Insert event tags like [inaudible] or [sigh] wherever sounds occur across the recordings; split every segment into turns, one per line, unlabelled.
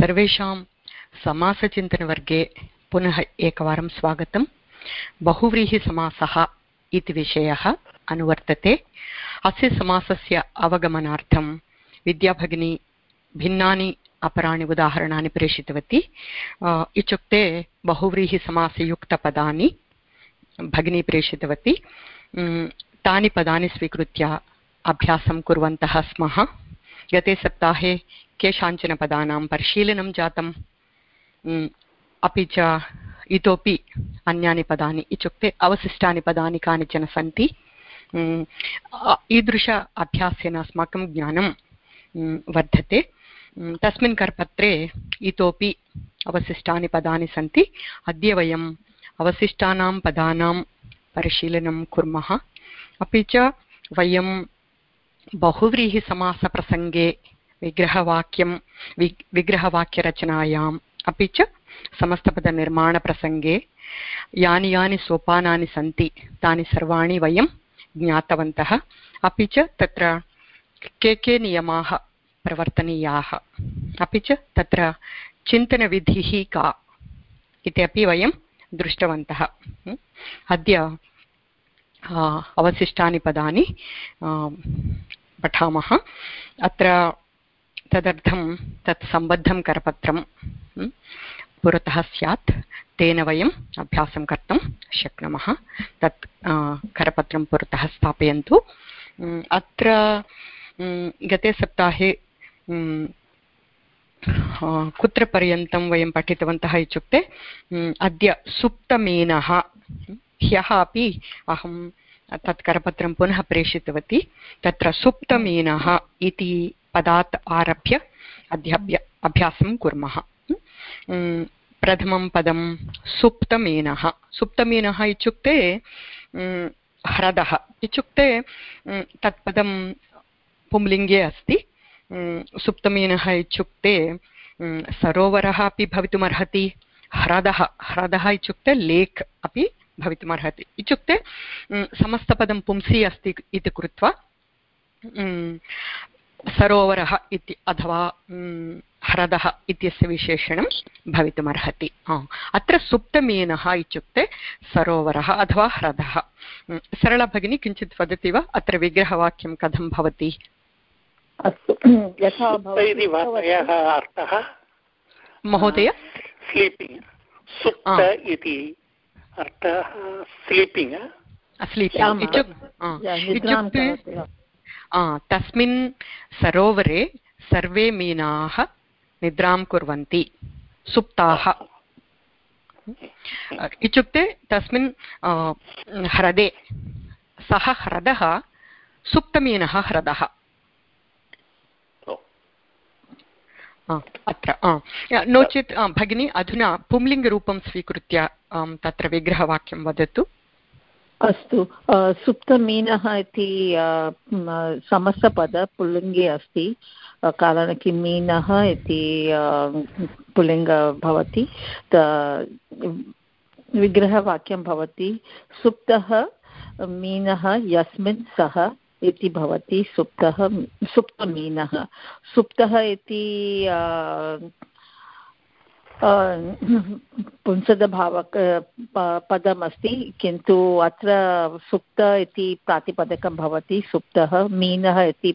सर्वेषां समासचिन्तनवर्गे पुनः एकवारं स्वागतं बहुव्रीहिसमासः इति विषयः अनुवर्तते। अस्य समासस्य अवगमनार्थं विद्याभगिनी भिन्नानि अपराणि उदाहरणानि प्रेषितवती। इत्युक्ते बहुव्रीहिसमासयुक्तपदानि भगिनी प्रेषितवती। तानि पदानि स्वीकृत्य अभ्यासं कुर्वन्तः स्मः। गते सप्ताहे केषाञ्चन पदानां परिशीलनं जातम्। अपि च इतोपि अन्यानि पदानि इत्युक्ते अवशिष्टानि पदानि कानिचन सन्ति। ईदृश अभ्यासेन अस्माकं ज्ञानं वर्धते। तस्मिन् करपत्रे इतोपि अवशिष्टानि पदानि सन्ति। अद्य वयम् अवशिष्टानां पदानां परिशीलनं कुर्मः। अपि च वयं बहुव्रीहिसमासप्रसङ्गे विग्रहवाक्यं, वि, विग्रहवाक्यरचनायाम्, अपि च समस्तपदनिर्माणप्रसङ्गे यानि यानि सोपानानि सन्ति, तानि सर्वाणि वयं ज्ञातवन्तः, अपि च तत्र के के नियमाः प्रवर्तनीयाः, अपि च तत्र चिन्तनविधिः का इति अपि वयं दृष्टवन्तः। अद्य अवशिष्टानि पदानि पठामः। अत्र तदर्थं, तत् सम्बद्धं करपत्रं पुरतः स्यात्, तेन वयम् अभ्यासं कर्तुं शक्नुमः। तत् करपत्रं पुरतः स्थापयन्तु। अत्र गते सप्ताहे कुत्र पर्यन्तं वयं पठितवन्तः इत्युक्ते अद्य सुप्तमीनः ह्यः अपि अहं तत् करपत्रं पुनः प्रेषितवती, तत्र सुप्तमीनः इति पदात् आरभ्य अद्य अभ्यासं कुर्मः। प्रथमं पदं सुप्तमीनः। सुप्तमीनः इत्युक्ते ह्रदः। इत्युक्ते तत् पदं पुंलिङ्गे अस्ति। सुप्तमीनः इत्युक्ते सरोवरः अपि भवितुमर्हति। ह्रदः। ह्रदः इत्युक्ते, लेक् अपि भवितुमर्हति। इत्युक्ते समस्तपदं पुंसि अस्ति इति कृत्वा सरोवरः इति अथवा ह्रदः इत्यस्य विशेषणं भवितुमर्हति. अत्र सुप्तमीनः इत्युक्ते सरोवरः अथवा ह्रदः. सरला भगिनी किञ्चित् वदति वा? अत्र विग्रहवाक्यं कथं भवति?
अस्तु. [clears throat] यथा
अर्थः?
महोदय?
स्लीपिङ्ग् सुप्त इति अर्थः स्लीपिङ्ग्
स्लीपिङ्ग् इत्युक्ते तस्मिन् सरोवरे सर्वे मीनाः निद्रां कुर्वन्ति। सुप्ताः। इत्युक्ते तस्मिन् ह्रदे सः ह्रदः सुप्तमीनः ह्रदः। अत्र नो चेत् भगिनी अधुना पुंलिङ्गरूपं स्वीकृत्य तत्र विग्रहवाक्यं वदतु।
अस्तु सुप्तमीनः इति समस्तपद पुल्लिङ्गे अस्ति कारणं किं मीनः इति पुल्लिङ्ग भवति विग्रहवाक्यं भवति, सुप्तः मीनः यस्मिन् सः इति भवति, सुप्तः, सुप्तमीनः, सुप्तः इति पुंसदभावक पदमस्ति, किन्तु अत्र सुप्त इति प्रातिपदकं भवति, सुप्तः, मीनः इति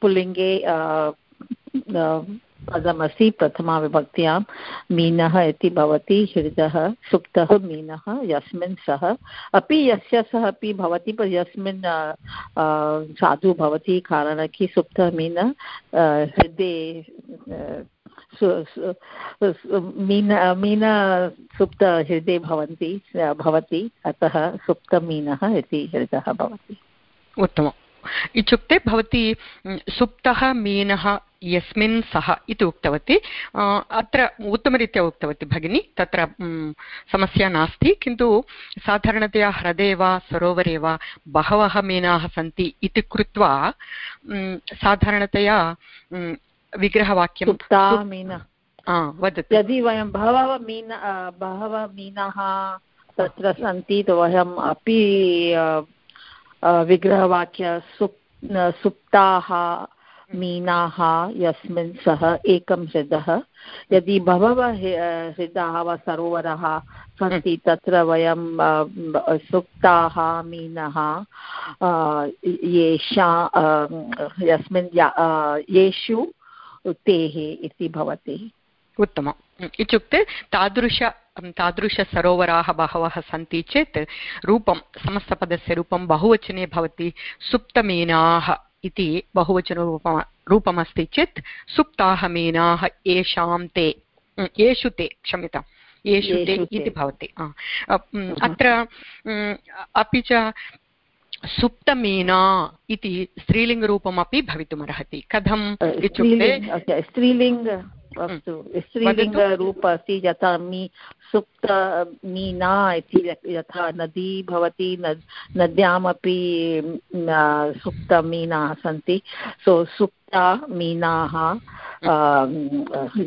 पुल्लिङ्गे पदमस्ति प्रथमाविभक्त्यां मीनः इति भवति, हृदः, सुप्तः, मीनः, यस्मिन् सः, अपि यस्य सः अपि भवति यस्मिन् साधु भवति, कारणं कि सुप्तः, मीन हृदये मीन मीन सुप्तहृदये भवन्ति भवति, अतः सुप्तमीनः इति हृदः भवति।
उत्तमम्। इत्युक्ते भवती सुप्तः मीनः यस्मिन् सः इति उक्तवती। अत्र उत्तमरीत्या उक्तवती भगिनी, तत्र समस्या नास्ति, किन्तु साधारणतया ह्रदे वा, सरोवरे वा, बहवः मीनाः सन्ति इति कृत्वा साधारणतया विग्रहवाक्यं
वदतु। यदि वयं बहवः मीन बहवः मीनाः तत्र सन्ति तु वयम् अपि विग्रहवाक्य सुप् सुप्ताः मीनाः यस्मिन् सः एकं हृदः। यदि बहवः हृदाः वा सरोवरः सन्ति तत्र वयं सुप्ताः मीनः येषा यस्मिन् येषु तेः इति भवति।
उत्तमम्। इत्युक्ते तादृश तादृशसरोवराः बहवः सन्ति चेत् रूपं समस्तपदस्य रूपं बहुवचने भवति। सुप्तमीनाः इति बहुवचनरूपं रूपमस्ति चेत् सुप्ताः मीनाः येषां ते येषु ते क्षम्यताम् येषु ते इति भवति। अत्र अपि च सुप्तमीना इति स्त्रीलिङ्गरूपमपि भवितुमर्हति। कथम्
इत्युक्ते स्त्रीलिङ्ग अस्तु स्त्रीलिङ्गरूप अस्ति यथा मी सुप्त मीना इति यथा नदी भवति नद्यामपि सुप्तमीनाः सन्ति। सो सुप्ता मीनाः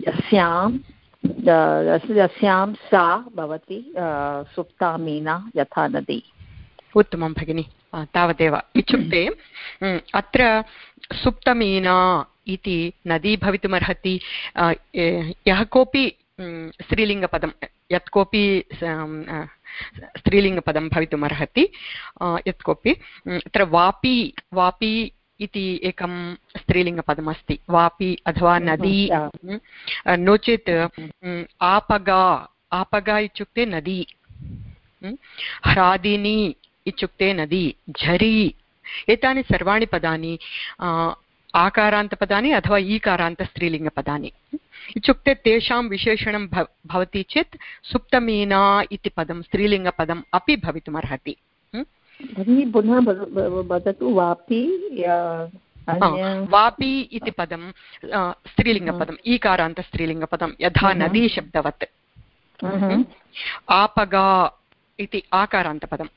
यस्यां यस्यां सा भवति सुप्ता मीना यथा नदी।
उत्तमं भगिनि। तावदेव। इत्युक्ते अत्र सुप्तमीना इति नदी भवितुमर्हति यः कोऽपि स्त्रीलिङ्गपदं यत् कोऽपि स्त्रीलिङ्गपदं भवितुमर्हति यत् कोऽपि अत्र वापी वापी इति एकं स्त्रीलिङ्गपदमस्ति। वापि अथवा नदी नो चेत् आपगा आपगा इत्युक्ते नदी। ह्रादिनी इत्युक्ते नदी झरी एतानि सर्वाणि पदानि आकारान्तपदानि अथवा ईकारान्तस्त्रीलिङ्गपदानि। इत्युक्ते तेषां विशेषणं भवति चेत् सुप्तमीना इति पदं स्त्रीलिङ्गपदम् अपि भवितुमर्हति।
भगिनि पुनः वदतु वापि
वापि इति पदं स्त्रीलिङ्गपदम् ईकारान्तस्त्रीलिङ्गपदं यथा नदी शब्दवत् आपगा इति आकारान्तपदम्।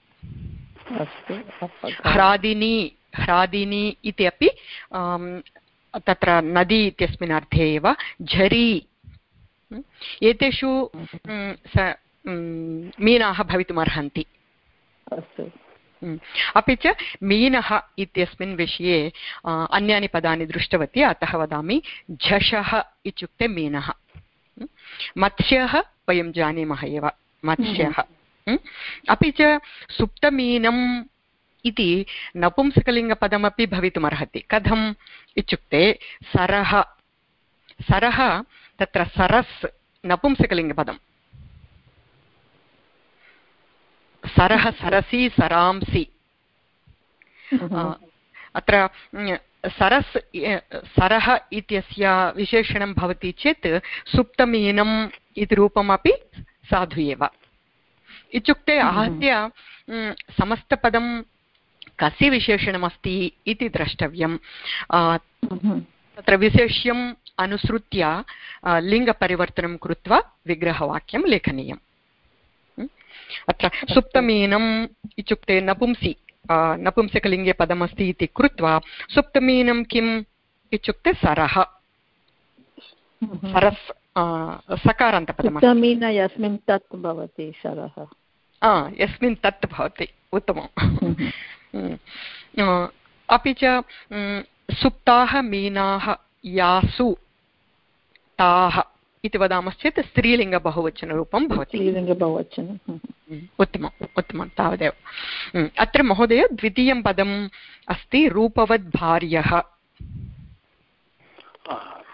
ह्रादिनी ह्रादिनी इति अपि तत्र नदी इत्यस्मिन् अर्थे एव झरी। एतेषु मीनाः भवितुमर्हन्ति। अपि च मीनः इत्यस्मिन् विषये अन्यानि पदानि दृष्टवती अतः वदामि झषः इत्युक्ते मीनः। मत्स्यः वयं जानीमः एव मत्स्यः। अपि च सुप्तमीनम् इति नपुंसकलिङ्गपदमपि भवितुमर्हति कथम् इत्युक्ते सरः सरः तत्र सरस् नपुंसकलिङ्गपदम् सरः सरसि सरांसि अत्र सरस् सरः इत्यस्य विशेषणं भवति चेत् सुप्तमीनम् इति रूपमपि साधु एव इत्युक्ते आहत्य समस्तपदं कस्य विशेषणमस्ति इति द्रष्टव्यं तत्र विशेष्यम् अनुसृत्य लिङ्गपरिवर्तनं कृत्वा विग्रहवाक्यं लेखनीयम्। अत्र सुप्तमीनम् इत्युक्ते नपुंसि नपुंसकलिङ्गे पदमस्ति इति कृत्वा सुप्तमीनं किम् इत्युक्ते सरः। सरस् सकारान्तपदम्
यस्मिन् तत् भवति सरः।
यस्मिन् तत् भवति उत्तमम्। [laughs] अपि च सुप्ताः मीनाः यासु ताः इति वदामश्चेत् स्त्रीलिङ्गबहुवचनरूपं भवति।
स्त्रीलिङ्गबहुवचनम्
उत्तमम् उत्तमं तावदेव। अत्र महोदय द्वितीयं पदम् अस्ति रूपवद् भार्यः।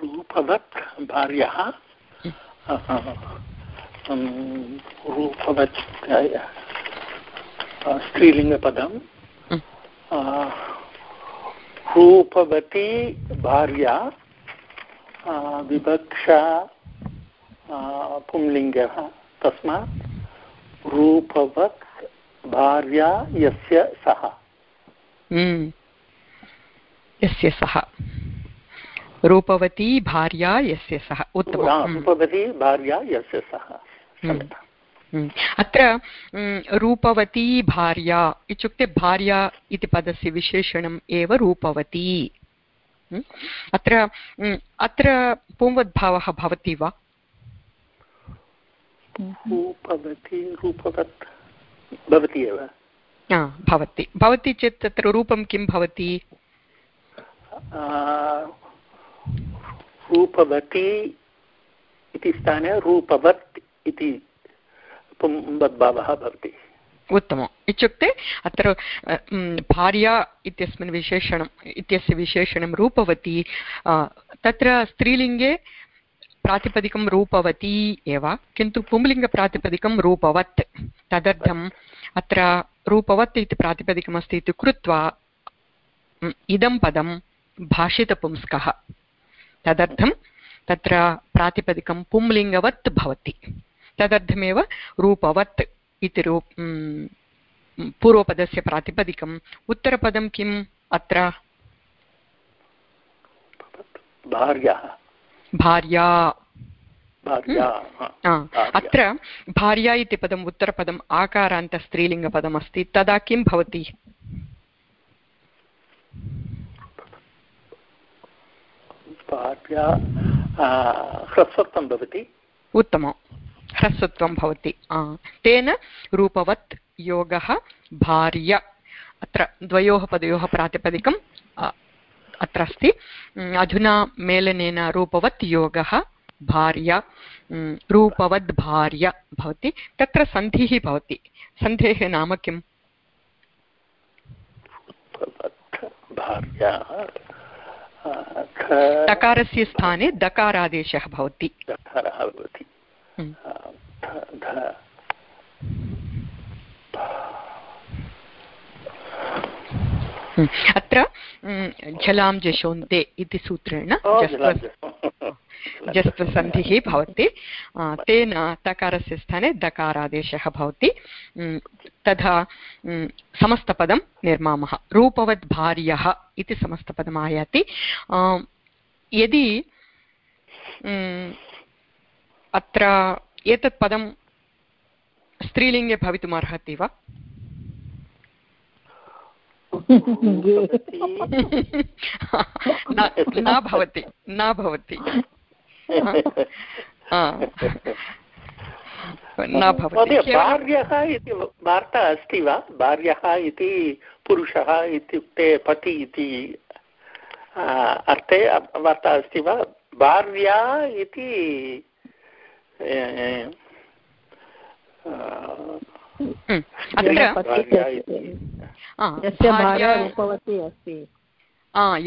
रूपवत् भार्यः? रूपवत् स्त्रीलिङ्गपदं रूपवती भार्या विवक्षा पुंलिङ्गः तस्मात् रूपवत् भार्या यस्य सः।
यस्य सः रूपवती भार्या यस्य सः उत्तमं।
रूपवती भार्या यस्य सः।
अत्र रूपवती भार्या इत्युक्ते भार्या इति पदस्य विशेषणम् एव रूपवती। अत्र अत्र पुंवद्भावः भवति वा?
रूपवती रूपवत् भवति एव।
भवति। भवति चेत् तत्र रूपं किं भवति?
रूपवती इति स्थाने रूपवत् इति पुंवद्भावः भवति।
उत्तमम्। इत्युक्ते अत्र भार्या इत्यस्मिन् विशेषणम्, इत्यस्य विशेषणं रूपवती तत्र स्त्रीलिङ्गे प्रातिपदिकं रूपवती एव, किन्तु पुंलिङ्गप्रातिपदिकं रूपवत्। तदर्थम् अत्र रूपवत् इति प्रातिपदिकमस्ति इति कृत्वा इदं पदं भाषितपुंस्कः। तदर्थं तत्र प्रातिपदिकं पुंलिङ्गवत् भवति। तदर्थमेव रूपवत् इति रूप पूर्वपदस्य प्रातिपदिकम्। उत्तरपदं किम् अत्र?
भार्या।
भार्या। अत्र भार्या इति पदम् उत्तरपदम् आकारान्तस्त्रीलिङ्गपदमस्ति। तदा किं भवति?
ह्रस्वत्वं भवति।
उत्तमं ह्रस्वत्वं भवति। तेन रूपवत् योगः भार्य। अत्र द्वयोः पदयोः प्रातिपदिकम् अत्र अस्ति। अधुना मेलनेन रूपवत् योगः भार्य। रूपवद् भार्य भवति। तत्र सन्धिः भवति। सन्धेः नाम किम्? तकारस्य स्थाने दकारादेशः भवति। अत्र झलां जशोन्ते इति सूत्रेण जस्त्वसन्धिः भवति। तेन तकारस्य स्थाने दकारादेशः भवति। तथा समस्तपदं निर्मामः। रूपवद् भार्यः इति समस्तपदम् आयाति यदि अत्र एतत् पदं स्त्रीलिङ्गे भवितुमर्हति वा? न भवति न भवति। न भवति।
भार्यः इति वार्ता अस्ति वा? भार्यः इति पुरुषः इत्युक्ते पति इति अर्थे वार्ता अस्ति वा? भार्या इति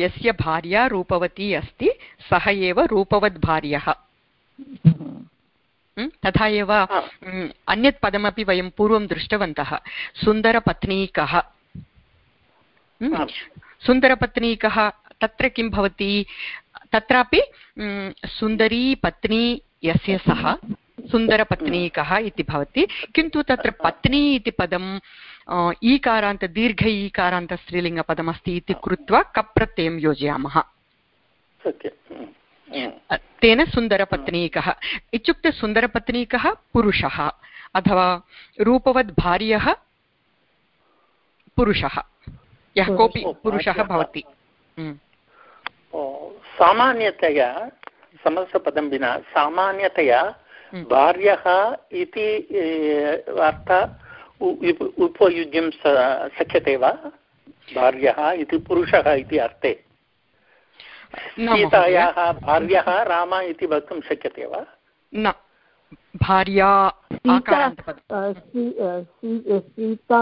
यस्य भार्या रूपवती अस्ति सः एव रूपवद्भार्यः तथा एव अन्यत् पदमपि वयं पूर्वं दृष्टवन्तः सुन्दरपत्नीकः सुन्दरपत्नीकः तत्र किं भवति तत्रापि सुन्दरी पत्नी यस्य सः सुन्दरपत्नीकः इति भवति। किन्तु तत्र पत्नी इति पदम् ईकारान्त दीर्घ ईकारान्त स्त्रीलिङ्गपदमस्ति इति कृत्वा कप्रत्ययं योजयामः। तेन सुन्दरपत्नीकः। इत्युक्ते सुन्दरपत्नीकः पुरुषः अथवा रूपवद् भार्यः पुरुषः। यः कोऽपि पुरुषः भवति।
सामान्यतया समस्तपदं विना सामान्यतया हम्म। भार्यः इति वार्ता उपयुज्यं शक्यते वा? भार्यः इति पुरुषः इति अर्थे। सीतायाः भार्यः राम इति वक्तुं शक्यते वा?
न भार्या
सीता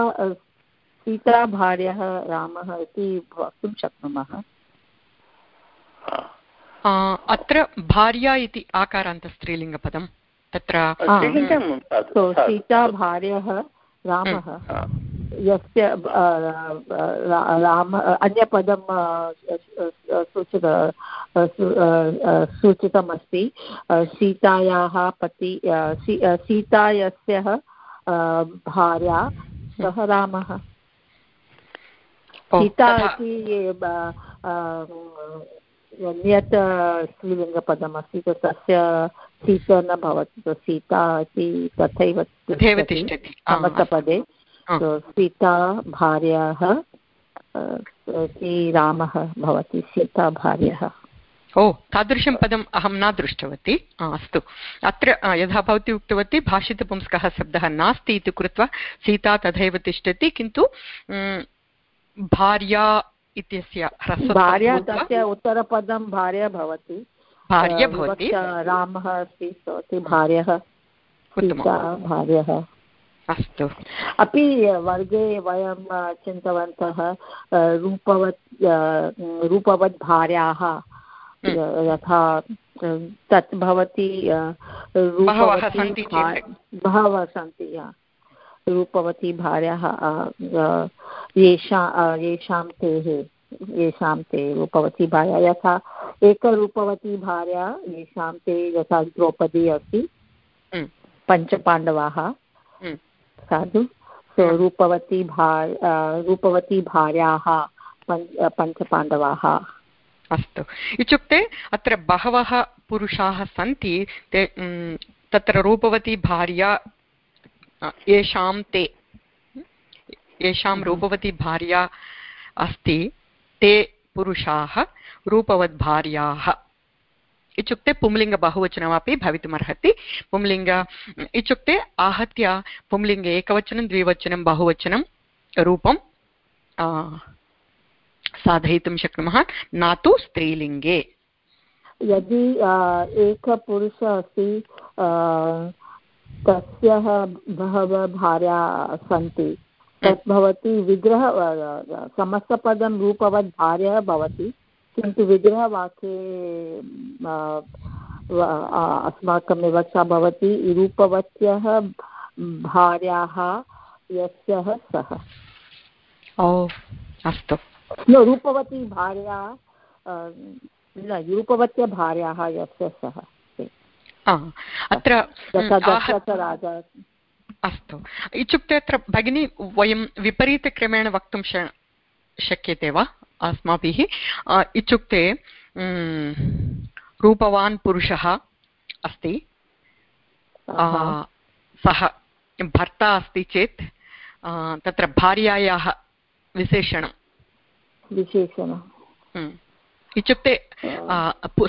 सीता भार्यः रामः इति वक्तुं शक्नुमः।
अत्र भार्या इति आकारान्तस्त्रीलिङ्गपदं. तत्र
सीता भार्यः रामः। यस्य राम अन्यपदं सूचित सूचितमस्ति। सीतायाः पति सीता यस्य भार्या सः रामः। सीता इति यत् स्त्रीलिङ्गपदमस्ति तस्य सीता न भवति सीता इति तथैव समस्तपदे। सीता भार्याः इति रामः भवति सीता भार्यः।
ओ तादृशं पदम् अहं न दृष्टवती। अस्तु। अत्र यथा भवती उक्तवती भाषितपुंस्कः शब्दः नास्ति इति कृत्वा सीता तथैव तिष्ठति किन्तु भार्या इत्यस्य
भार्या तस्य उत्तरपदं भार्या भवति।
भार्य भवति।
रामः अस्ति भवति भार्यः भार्यः।
अस्तु।
अपि वर्गे वयं चिन्तवन्तः रूपवत् रूपवत् भार्याः यथा तत् भवति बहवः सन्ति रूपवती भार्याः येषा येषां तेः येषां ते रूपवती भार्या। यथा एकरूपवती भार्या येषां ते यथा द्रौपदी अस्ति पञ्चपाण्डवाः। साधु। सो रूपवती भा रूपवती भार्याः पञ्चपाण्डवाः।
अस्तु। इत्युक्ते अत्र बहवः पुरुषाः सन्ति ते तत्र रूपवती भार्या येषां ते येषां रूपवती भार्या अस्ति ते पुरुषाः रूपवद्भार्याः इत्युक्ते पुंलिङ्गबहुवचनमपि भवितुमर्हति। पुंलिङ्ग इत्युक्ते आहत्य पुंलिङ्गे एकवचनं द्विवचनं बहुवचनं रूपं साधयितुं शक्नुमः। न तु स्त्रीलिङ्गे।
यदि एकपुरुषः अस्ति तस्याः बहवः भार्या सन्ति। तत् भवति विग्रह समस्तपदं रूपवत् भार्यः भवति। किन्तु विग्रहवाक्ये अस्माकं व्यवस्था भवति रूपवत्यः भार्याः यस्यः सः।
ओ अस्तु।
न रूपवती भार्या न रूपवत्य भार्याः यस्य सः।
अत्र अस्तु। इत्युक्ते अत्र भगिनी वयं विपरीतक्रमेण वक्तुं शक्यते वा? अस्माभिः? इत्युक्ते रूपवान् पुरुषः अस्ति। सः भर्ता अस्ति चेत् तत्र भार्यायाः विशेषणं।
विशेषणम्
इत्युक्ते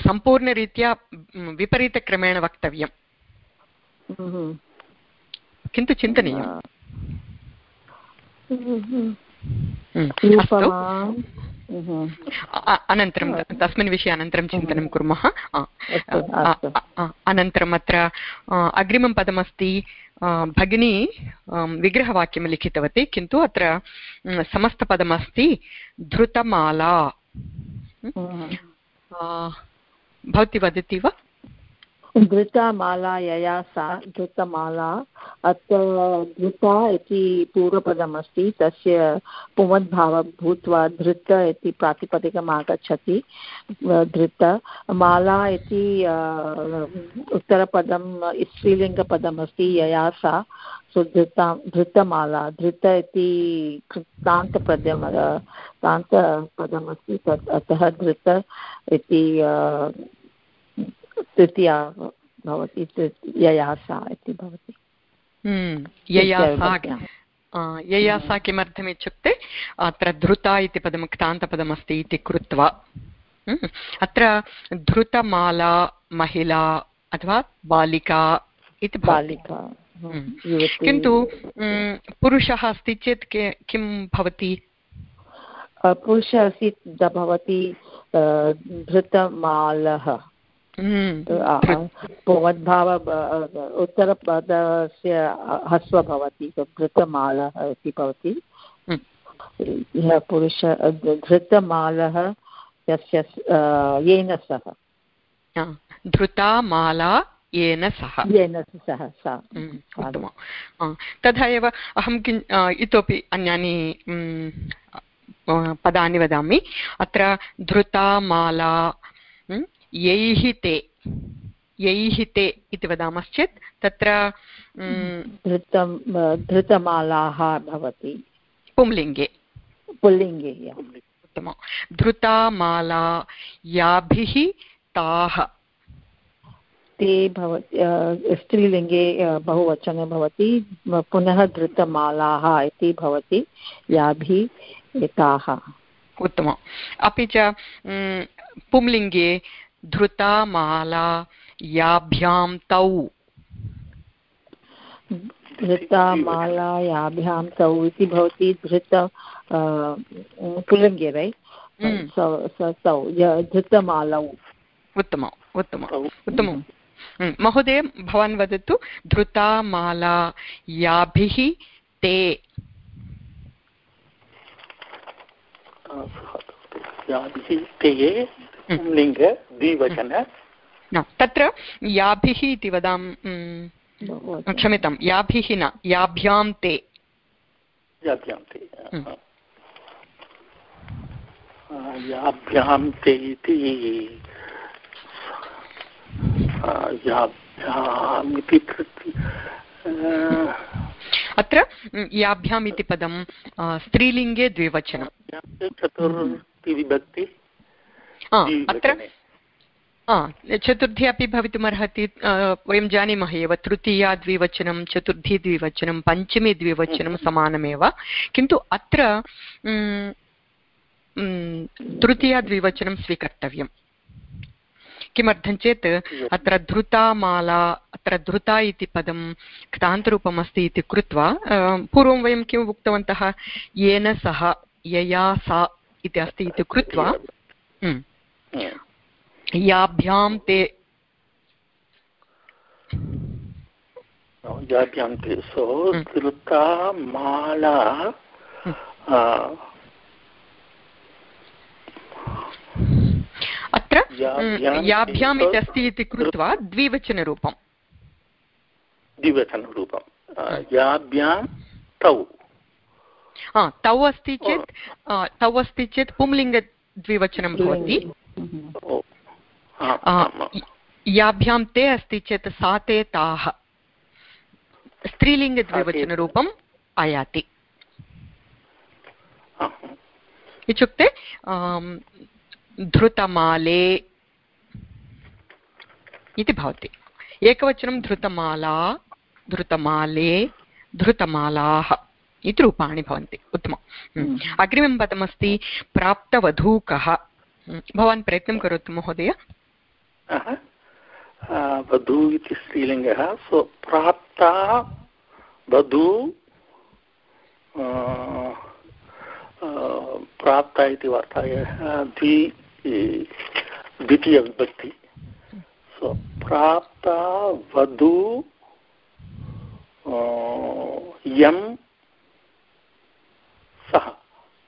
सम्पूर्णरीत्या विपरीतक्रमेण वक्तव्यं किन्तु चिन्तनीयम्। अनन्तरं तस्मिन् विषये अनन्तरं चिन्तनं कुर्मः। अनन्तरम् अत्र अग्रिमं पदमस्ति भगिनी विग्रहवाक्यं लिखितवती किन्तु अत्र समस्तपदमस्ति धृतमाला। भवती वदति वा
धृतमाला यया सा धृतमाला अत्र धृता इति पूर्वपदमस्ति, तस्य पुमद्भावः भूत्वा धृत इति प्रातिपदिकम् आगच्छति धृत। माला इति उत्तरपदं, स्त्रीलिङ्गपदमस्ति, यया सा सो धृता धृतमाला। धृत इति कृतान्तपदं तान्तपदमस्ति, तत् अतः धृत इति तृतीया भवति ययासा इति भवति।
हम्म, ययासा किमर्थम् इत्युक्ते अत्र धृता इति पदं क्तान्तपदमस्ति इति कृत्वा। हम्म, अत्र धृतमाला महिला अथवा बालिका इति बालिका हम्म, किन्तु पुरुषः अस्ति चेत् किं भवति?
पुरुषः अस्ति भवति धृतमालः। भवद्भाव उत्तरपदस्य ह्रस्व भवति धृतमालः इति भवति। पुरुष धृतमालः यस्य येन सह।
धृतामाला येन सह।
येन सह सा।
उत्तमं तथा एव अहं किं इतोपि अन्यानि पदानि वदामि। अत्र धृतामाला यैः ते यैः ते इति वदामश्चेत् तत्र
धृतं धृतमालाः भवति।
पुंलिङ्गे।
पुल्लिङ्गे
उत्तमं धृतामाला याभिः ताः।
ते भवति स्त्रीलिङ्गे बहुवचने भवति। पुनः धृतमालाः इति भवति। याभिः ताः
उत्तमम्। अपि च पुंलिङ्गे धृतामाला याभ्यां तौ।
धृतामालायाभ्यां तौ इति भवति धृत पुल्लिङ्गे रै तौ धृतमालौ।
उत्तमम् उत्तमम् उत्तमं। महोदय भवान् वदतु धृता माला याभिः ते।
याभिः ते। लिङ्ग द्विवचन।
तत्र याभिः इति वदां क्षम्यतां याभिः न याभ्यां ते।
याभ्यां ते याभ्यां ते इति। याभ्याम् इति
अत्र याभ्याम् इति पदं स्त्रीलिङ्गे द्विवचनं।
चतुर्थी
अत्र चतुर्थी अपि भवितुमर्हति वयं जानीमः एव तृतीया द्विवचनं चतुर्थी द्विवचनं पञ्चमी द्विवचनं [laughs] समानमेव। किन्तु अत्र तृतीया द्विवचनं स्वीकर्तव्यम् किमर्थं चेत् अत्र धृतामाला अत्र धृता इति पदं क्तान्तरूपम् अस्ति इति कृत्वा पूर्वं वयं किम् उक्तवन्तः येन सह यया सा इति अस्ति इति कृत्वा याभ्यां ते
याभ्यां ते सो धृता माला
अत्र याभ्याम् इति अस्ति इति कृत्वा द्विवचनरूपं
द्विवचनरूपं याभ्यां तौ।
तौ अस्ति चेत् तौ अस्ति चेत् पुंलिङ्गद्विवचनं भवति। याभ्यां ते अस्ति चेत् सा ते। ताः स्त्रीलिङ्गद्विवचनरूपम् आयाति इत्युक्ते धृतमाले इति भवति। एकवचनं धृतमाला धृतमाले धृतमालाः। इति रूपाणि भवन्ति। उत्तमम्। हम्म। अग्रिमं पदमस्ति प्राप्तवधूकः। हम्म। भवान् प्रयत्नं करोतु महोदय।
वधू इति स्त्रीलिङ्गः। सो प्राप्ता वधू प्राप्ता इति वार्ताय द्वि द्वितीयविभक्ति सो प्राप्ता वधू यं सः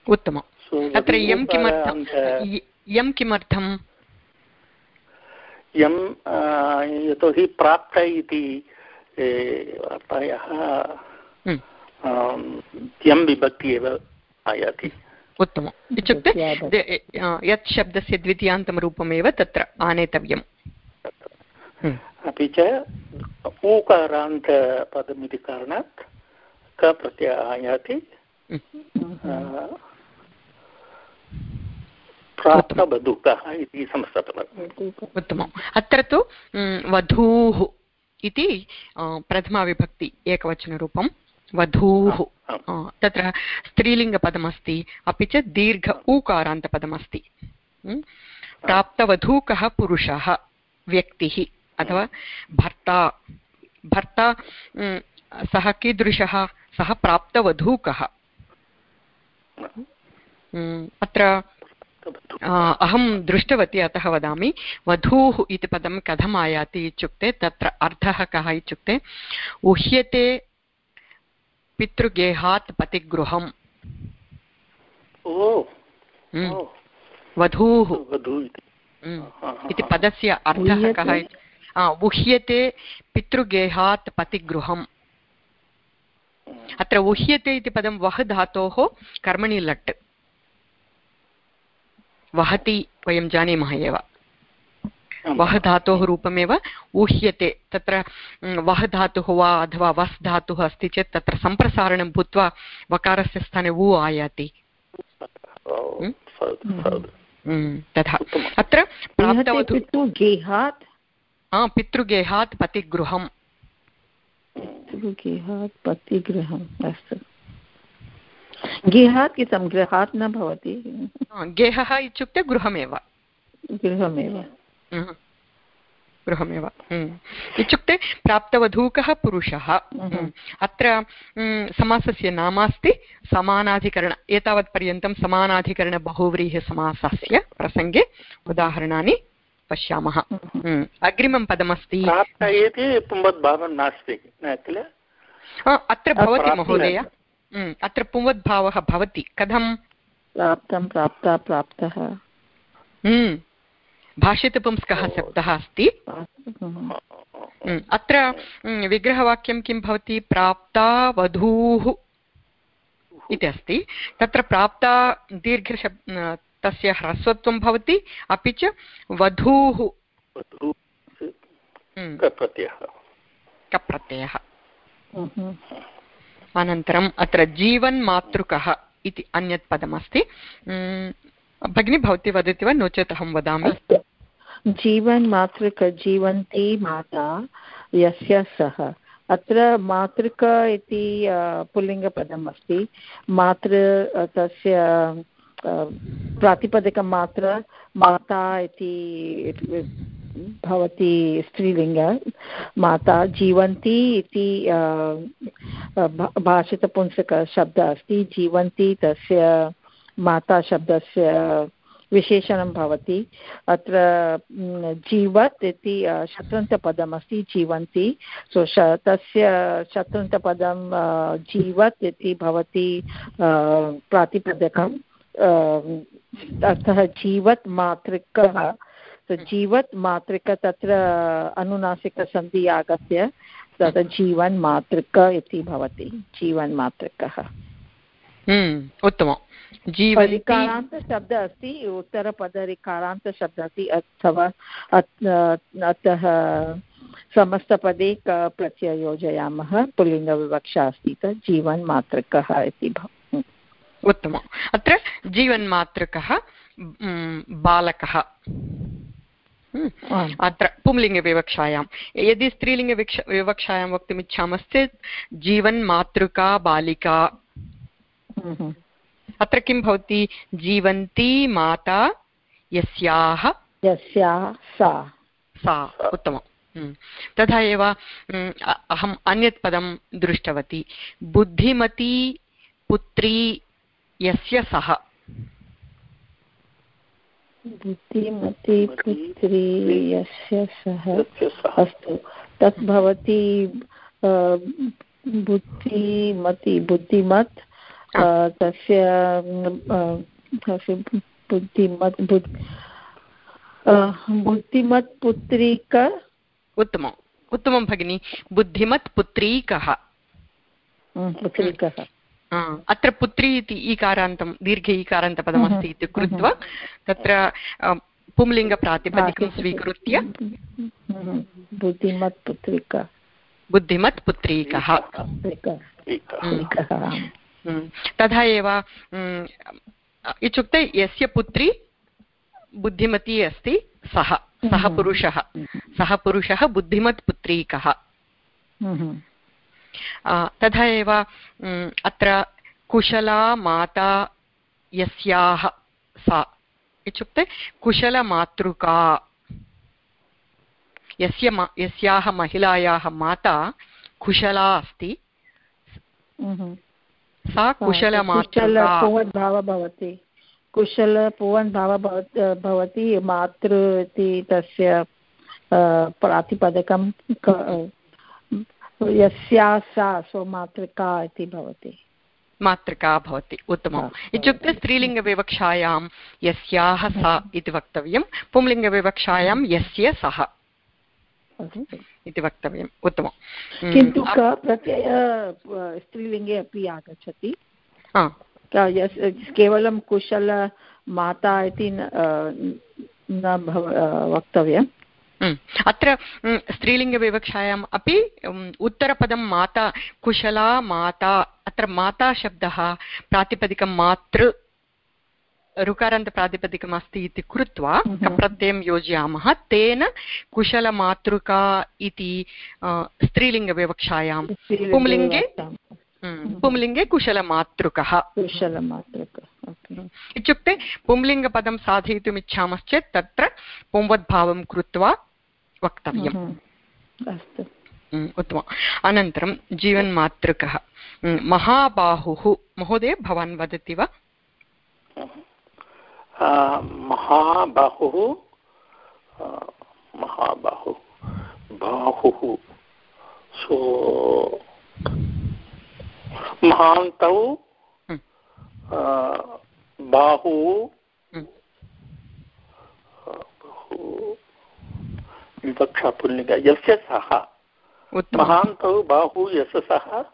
उत्तमम्। अत्र यं किमर्थं यं किमर्थं
यं यतोहि प्राप्त इति वार्तायाः हम्म। यं विभक्ति एव आयाति।
उत्तमम्। इत्युक्ते यत् शब्दस्य द्वितीयान्तं रूपमेव तत्र आनेतव्यम्।
हम्म। अपि च ऊकारान्तपदमिति कारणात् क प्रत्ययः आयाति प्राप्तवधूकः इति संस्थापनम्
उत्तमम्। अत्र तु वधूः इति प्रथमाविभक्ति एकवचनरूपं वधूः. तत्र स्त्रीलिङ्गपदमस्ति अपि च दीर्घ ऊकारान्तपदमस्ति। प्राप्तवधूकः पुरुषः व्यक्तिः अथवा भर्ता। भर्ता सः कीदृशः सः प्राप्तवधूकः। अत्र अहं दृष्टवती अतः वदामि वधूः इति पदं कथम् आयाति इत्युक्ते तत्र अर्थः कः इत्युक्ते उह्यते पितृगेहात् पतिगृहम्। वधूः। इति। पदस्य अर्थः कः उह्यते पितृगेहात् पतिगृहम्। अत्र उह्यते इति पदं वः धातोः कर्मणि लट्। वहति वयं जानीमः एव। वः धातोः रूपमेव ऊह्यते तत्र वः धातुः वा अथवा वस् धातुः अस्ति चेत् तत्र सम्प्रसारणं भूत्वा वकारस्य स्थाने उ आयाति। तथा। अत्र
पितृगेहात्?
पितृगेहात् पतिगृहम्।
पितृगेहात् पतिगृहम् अस्तु गेहात् किं गृहात् न भवति?
गेहः इत्युक्ते गृहमेव।
गृहमेव।
गृहमेव इत्युक्ते प्राप्तवधूकः पुरुषः। अत्र समासस्य नाम अस्ति समानाधिकरण एतावत्पर्यन्तं समानाधिकरणबहुव्रीहिसमासस्य प्रसङ्गे उदाहरणानि पश्यामः हम्म, अग्रिमं पदमस्ति
प्राप्त इति पुंवद्भावं नास्ति किल
अत्र भवति महोदय हम्म, अत्र पुंवद्भावः भवति कथं
प्राप्तं प्राप्ता प्राप्तः
हम्म, भाष्यतपुंस्कः शब्दः अस्ति अत्र विग्रहवाक्यं किं भवति प्राप्ता वधूः इति अस्ति तत्र प्राप्ता दीर्घशब् तस्य ह्रस्वत्वं भवति अपि च वधूः। हम्म। कप्रत्ययः।
हम्म।
अनन्तरम् अत्र जीवन्मातृकः इति अन्यत् पदमस्ति। हम्म। भगिनी भवती वदति वा? नो चेत् अहं वदामि।
जीवन्मातृक जीवन्ती माता यस्य सः। अत्र मातृक इति पुल्लिङ्गपदम् अस्ति मातृ तस्य प्रातिपदिकं मात्र माता इति भवति स्त्रीलिङ्ग। माता जीवन्ती इति भाषितपुंसकशब्दः अस्ति। जीवन्ती तस्य माता शब्दस्य विशेषणं भवति। अत्र जीवत् इति शत्रन्तपदमस्ति जीवन्ति। सो, श, तस्य शत्रन्तपदं जीवत् इति भवति प्रातिपदकं अर्थः जीवत् मातृकः जीवत् मातृक तत्र अनुनासिकसन्धि आगत्य तत् जीवन् मातृक इति भवति जीवन् मातृकः
हम्म, उत्तमं
ऋकारान्तशब्दः अस्ति उत्तरपदऋकारान्तशब्दः अस्ति अथवा अतः समस्तपदे क प्रत्यय योजयामः पुल्लिङ्गविवक्षा अस्ति तत् जीवन् मातृकः इति भवति
उत्तमम्। अत्र जीवन्मातृकः बालकः। अत्र पुंलिङ्गविवक्षायां यदि स्त्रीलिङ्गविक्ष विवक्षायां वक्तुमिच्छामश्चेत् जीवन्मातृका बालिका। अत्र किं भवति? जीवन्ती माता यस्याः
यस्याः सा।
सा। उत्तमम्। तथा एव अहम् अन्यत् पदं दृष्टवती। बुद्धिमती पुत्री यस्य सः।
बुद्धिमती पुत्री यस्य सः। अस्तु। तत् भवति बुद्धिमती बुद्धिमत् तस्य बुद्धिमत् बुद्धिमत् पुत्रीक।
उत्तमम्। उत्तमं भगिनि। बुद्धिमत् पुत्रीकः।
पुत्रीकः।
अत्र पुत्री इति ईकारान्तं दीर्घ ईकारान्तपदमस्ति इति कृत्वा तत्र पुंलिङ्गप्रातिपदिकं स्वीकृत्य
बुद्धिमत् पुत्रिका।
बुद्धिमत् पुत्रीकः। तथा एव इत्युक्ते यस्य पुत्री बुद्धिमती अस्ति सः सः पुरुषः। सः पुरुषः बुद्धिमत् पुत्रीकः। तथा एव अत्र कुशला माता यस्याः सा इत्युक्ते कुशलमातृका यस्य यस्याः महिलायाः माता कुशला अस्ति। सा कुशलमातृका।
भवति। कुशल पुवन् भावः भवति मातृ इति तस्य प्रातिपदकं यस्या सा स्वमातृका इति भवति।
मातृका भवति उत्तमम्। इत्युक्ते स्त्रीलिङ्गविवक्षायां यस्याः सा इति वक्तव्यं पुंलिङ्गविवक्षायां यस्य सः इति वक्तव्यम् उत्तमं
किन्तु क प्रत्यय स्त्रीलिङ्गे अपि आगच्छति। केवलं कुशल माता इति न वक्तव्यम्।
अत्र स्त्रीलिङ्गविवक्षायाम् अपि उत्तरपदं माता कुशला माता अत्र माता शब्दः प्रातिपदिकं मातृ ऋकारान्तप्रातिपदिकम् अस्ति इति कृत्वा प्रत्ययं योजयामः तेन कुशलमातृका इति स्त्रीलिङ्गविवक्षायां पुंलिङ्गे पुंलिङ्गे कुशलमातृकः
कुशलमातृकः
इत्युक्ते पुंलिङ्गपदं साधयितुम् इच्छामश्चेत् तत्र पुंवद्भावं कृत्वा वक्तव्यम्।
अस्तु।
उत्तमम् अनन्तरं जीवन्मातृकः महाबाहुः महोदय भवान् वदति वा
महाबाहुः महाबाहु बाहुः सो महान्तौ
हम्म।
बाहु
हम्म।
बहु विवक्षा पुल्लिङ्ग यस्य सः महान्तौ बाहु यस्य सः?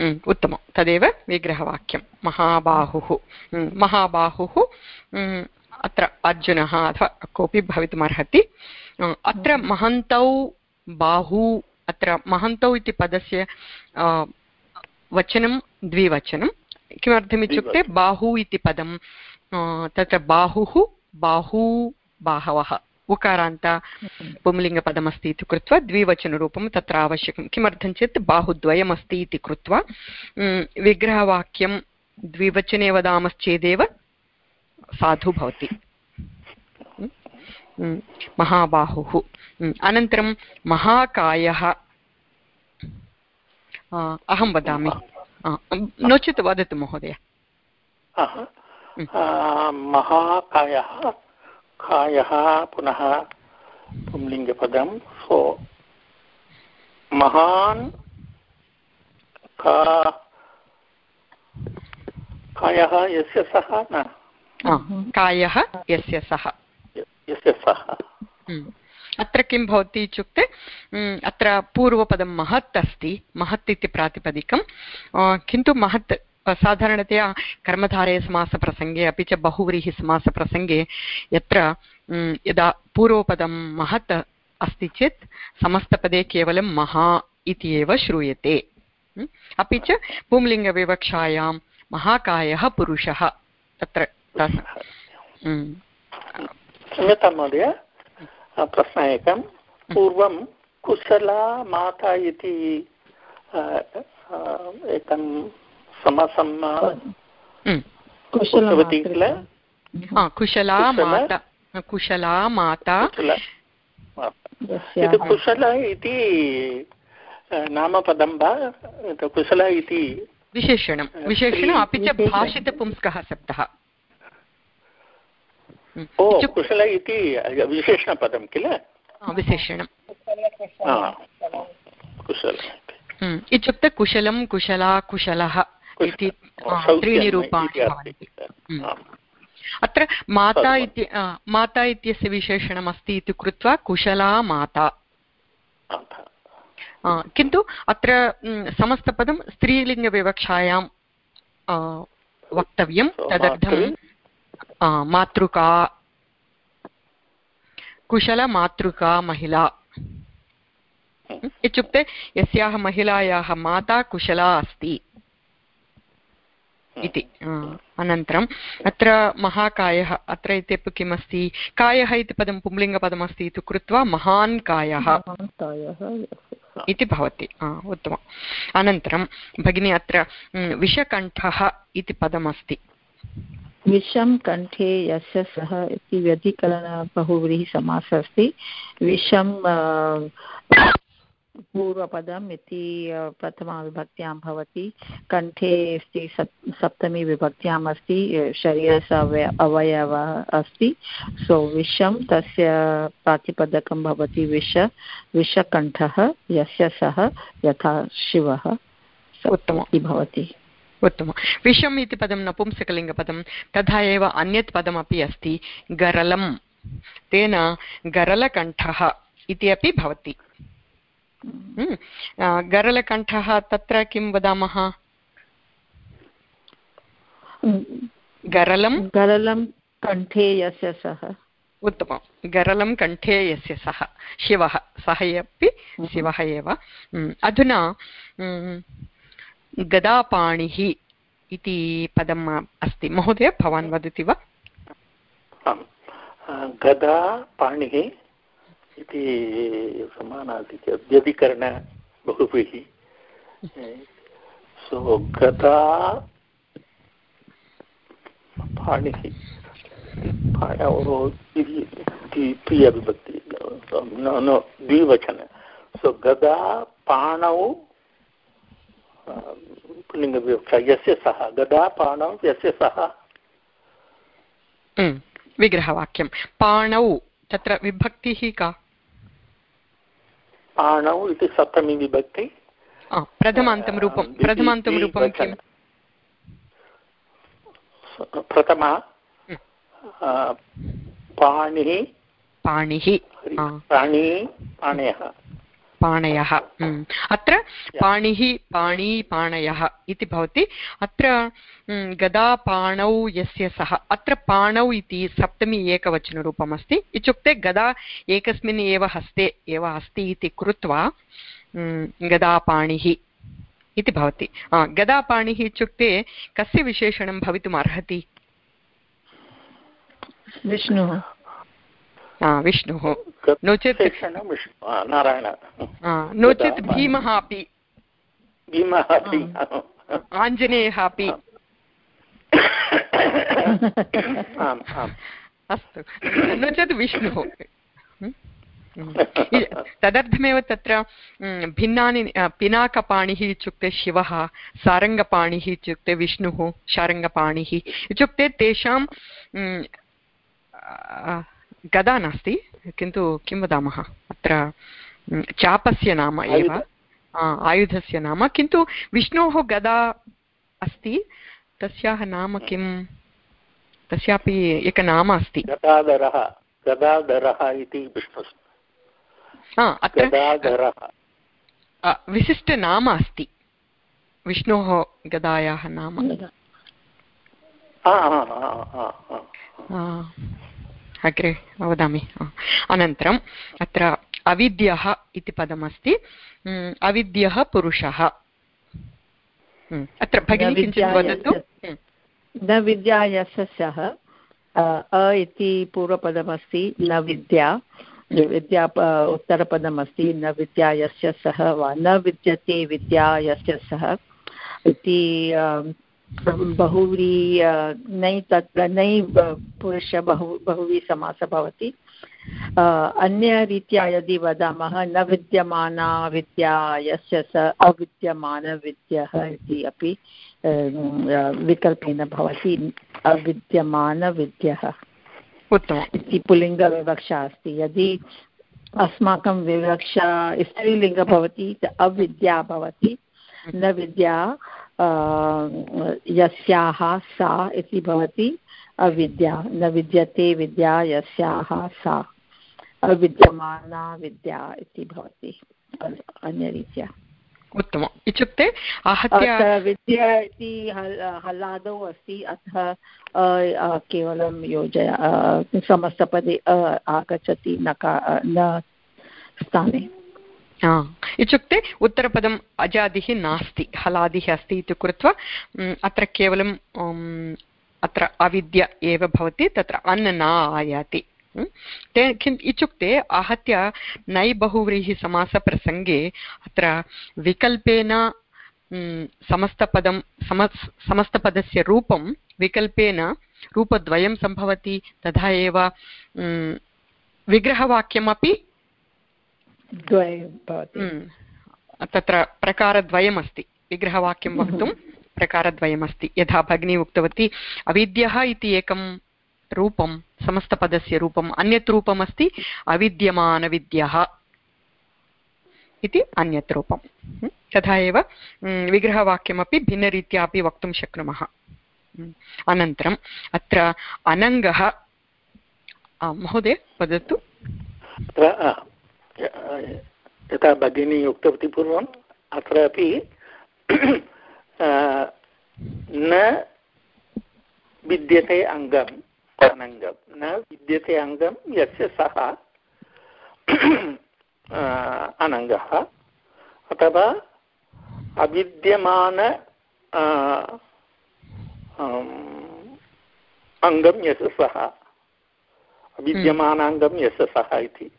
हम्म, उत्तमं तदेव विग्रहवाक्यं महाबाहुः। महाबाहुः अत्र अर्जुनः अथवा कोऽपि भवितुमर्हति। अत्र महन्तौ बाहू अत्र महन्तौ इति पदस्य अ, वचनं द्विवचनं। किमर्थमित्युक्ते बाहू इति पदं तत्र बाहुः बाहू बाहवः उकारान्त पुंलिङ्गपदमस्ति इति कृत्वा द्विवचनरूपं तत्र आवश्यकं। किमर्थं चेत् बाहुद्वयमस्ति इति कृत्वा विग्रहवाक्यं द्विवचने वदामश्चेदेव साधु भवति। महाबाहुः। अनन्तरं महाकायः। अहं वदामि। नो चेत् वदतु महोदय।
महाकायः। कायः पुनः पुंलिङ्गपदं. सो महान् का कायः यस्य सः न?
कायः यस्य सः?
यस्य सः?
हम्म। अत्र किं भवति इत्युक्ते हम्म, अत्र पूर्वपदं महत् अस्ति महत् इति प्रातिपदिकं किन्तु महत् अ, कर्मधारे कर्मधारयसमासप्रसङ्गे अपि च बहुव्रीहिसमासप्रसङ्गे यत्र यदा पूर्वपदं महत् अस्ति चेत् समस्तपदे केवलं महा इति एव श्रूयते। अपि च पुंलिङ्गविवक्षायां महाकायः पुरुषः तत्र
क्षम्यतां महोदय प्रश्नः एकं। पूर्वं कुशला माता इति एकं समासं
हम्म।
किल?
कुशला
कुशला?
माता कुशला माता।
कुशल इति नामपदं वा? कुशल इति।
विशेषणं। विशेषणम् अपि च भाषितपुंस्कः शब्दः। हम्म.
ओ कुशल इति विशेषणपदं किल?
विशेषणं।
कुशल
हम्म. इत्युक्ते कुशलं कुशला कुशलः। इति त्रीणि रूपाणि भवन्ति। हम्म. अत्र माता इति माता इत्यस्य विशेषणमस्ति इति कृत्वा कुशला माता। किन्तु अत्र समस्तपदं स्त्रीलिङ्गविवक्षायां वक्तव्यं। तदर्थं मातृका। कुशलमातृका महिला। इत्युक्ते यस्याः महिलायाः माता कुशला अस्ति। इति अनन्तरम् अत्र महाकायः अत्र इत्यपि किमस्ति? कायः इति पदं पुंलिङ्गपदमस्ति इति कृत्वा महान् कायः इति भवति उत्तमम्। अनन्तरं भगिनी अत्र विषकण्ठः इति पदमस्ति।
विषं कण्ठे यस्य सः इति व्यधिकरण बहुव्रीहि समासः अस्ति। विषं पूर्वपदम् इति प्रथमाविभक्त्यां भवति। कण्ठे अस्ति सप् सप्तमी विभक्त्याम् अस्ति शरीरस्य अवय अवयवः अस्ति। सो विषं तस्य प्रातिपदकं भवति विष विषकण्ठः यस्य सः यथा शिवः।
उत्तमम्।
भवति।
उत्तमं विषम् इति पदं नपुंसकलिङ्गपदं तथा एव अन्यत् पदमपि अस्ति गरलं तेन गरलकण्ठः इति अपि भवति। गरलकण्ठः तत्र किं वदामः? गरलं
गरलं कण्ठे यस्य सः।
उत्तमं गरलं कण्ठे यस्य सः। शिवः। सः अपि शिवः एव। हम्म, अधुना हम्म, गदापाणिः इति पदम् अस्ति। महोदय भवान् वदति वा?
गदा पाणिः इति समानाधिक व्यधिकरण बहुभिः। सो गदा पाणिः। द्वितीयविभक्ति द्विवचन। सो गदा पाणौ पुल्लिङ्गविवक्षा यस्य सः गदा पाणौ यस्य सः?
हम्म, विग्रहवाक्यं पाणौ तत्र विभक्तिः का?
पाणौ इति सप्तमी विभक्ति।
प्रथमान्तं रूपं प्रथमान्तं रूपं किम्?
प्रथमा। पाणिः।
पाणिः
पाणिः पाणयः।
पाणयः। अत्र पाणिः पाणी पाणयः इति भवति। अत्र गदापाणौ यस्य सः। अत्र पाणौ इति सप्तमी एकवचनरूपम् अस्ति इत्युक्ते गदा एकस्मिन् एव हस्ते एव अस्ति इति कृत्वा गदापाणिः इति भवति। गदापाणिः इत्युक्ते कस्य विशेषणं भवितुम् अर्हति
विष्णुः।
विष्णुः नो चेत्
नारायण।
नो चेत् भीमः अपि।
भीमः अपि
आञ्जनेयः अपि। अस्तु। नो चेत् विष्णुः। तदर्थमेव तत्र भिन्नानि पिनाकपाणिः इत्युक्ते शिवः सारङ्गपाणिः इत्युक्ते विष्णुः शारङ्गपाणिः इत्युक्ते तेषां गदा नास्ति किन्तु किं वदामः? अत्र चापस्य नाम एव। आयुधस्य नाम। किन्तु विष्णोः गदा अस्ति तस्याः नाम किं? तस्यापि एकनाम अस्ति।
गदाधरः गदाधरः इति
अत्र विशिष्टनाम अस्ति। विष्णोः गदायाः नाम। अग्रे वदामि अनन्तरम् अत्र अविद्यः इति पदमस्ति। अविद्यः पुरुषः। अत्र भगिनी किञ्चित् वदतु।
न विद्या यस्य अ इति पूर्वपदमस्ति न विद्या। विद्या उत्तरपदमस्ति न विद्या यस्य सः वा न विद्यते विद्या यस्य सः इति बहुव्री नै तत्र नै पुरुष बहु बहुवी समासः भवति। अन्यरीत्या यदि वदामः न विद्यमाना विद्या यस्य स अविद्यमानविद्यः इति अपि विकल्पेन भवति अविद्यमानविद्यः। इति पुल्लिङ्गविवक्षा अस्ति। यदि अस्माकं विवक्षा स्त्रीलिङ्ग भवति अविद्या भवति न विद्या यस्याः सा इति भवति अविद्या। न विद्यते विद्या यस्याः सा अविद्यमाना विद्या इति भवति। अन्यरीत्या।
उत्तमम्। इत्युक्ते
आहत्य विद्या इति हल्लादौ अस्ति। अतः केवलं योजय समस्तपदे आगच्छति नका न स्थाने।
इत्युक्ते उत्तरपदम् अजादिः नास्ति, हलादिः अस्ति इति कृत्वा अत्र केवलं अत्र अविद्य एव भवति, तत्र अन्न न आयाति। ते किम्, इत्युक्ते आहत्य नै बहुव्रीहिसमासप्रसङ्गे अत्र विकल्पेन समस्तपदं, समस्, समस्तपदस्य रूपं विकल्पेन रूपद्वयं सम्भवति, तथा एव विग्रहवाक्यमपि हम्म। तत्र प्रकारद्वयमस्ति। विग्रहवाक्यं वक्तुं प्रकारद्वयमस्ति। यथा भगिनी उक्तवती अविद्यः इति एकं रूपं समस्तपदस्य रूपम् अन्यत् रूपमस्ति अविद्यमानविद्यः इति अन्यत् रूपं हम्म। तथा एव हम्म, विग्रहवाक्यमपि भिन्नरीत्या अपि वक्तुं शक्नुमः। अनन्तरम् अत्र अनङ्गः महोदय वदतु।
यथा भगिनी उक्तवती पूर्वम् अत्रापि [clears throat] न विद्यते अङ्गम् अनङ्गं न विद्यते अङ्गं, यस्य सः [clears throat] अनङ्गः अथवा अविद्यमान अङ्गं यस्य सः अविद्यमानाङ्गं यस्य सः इति।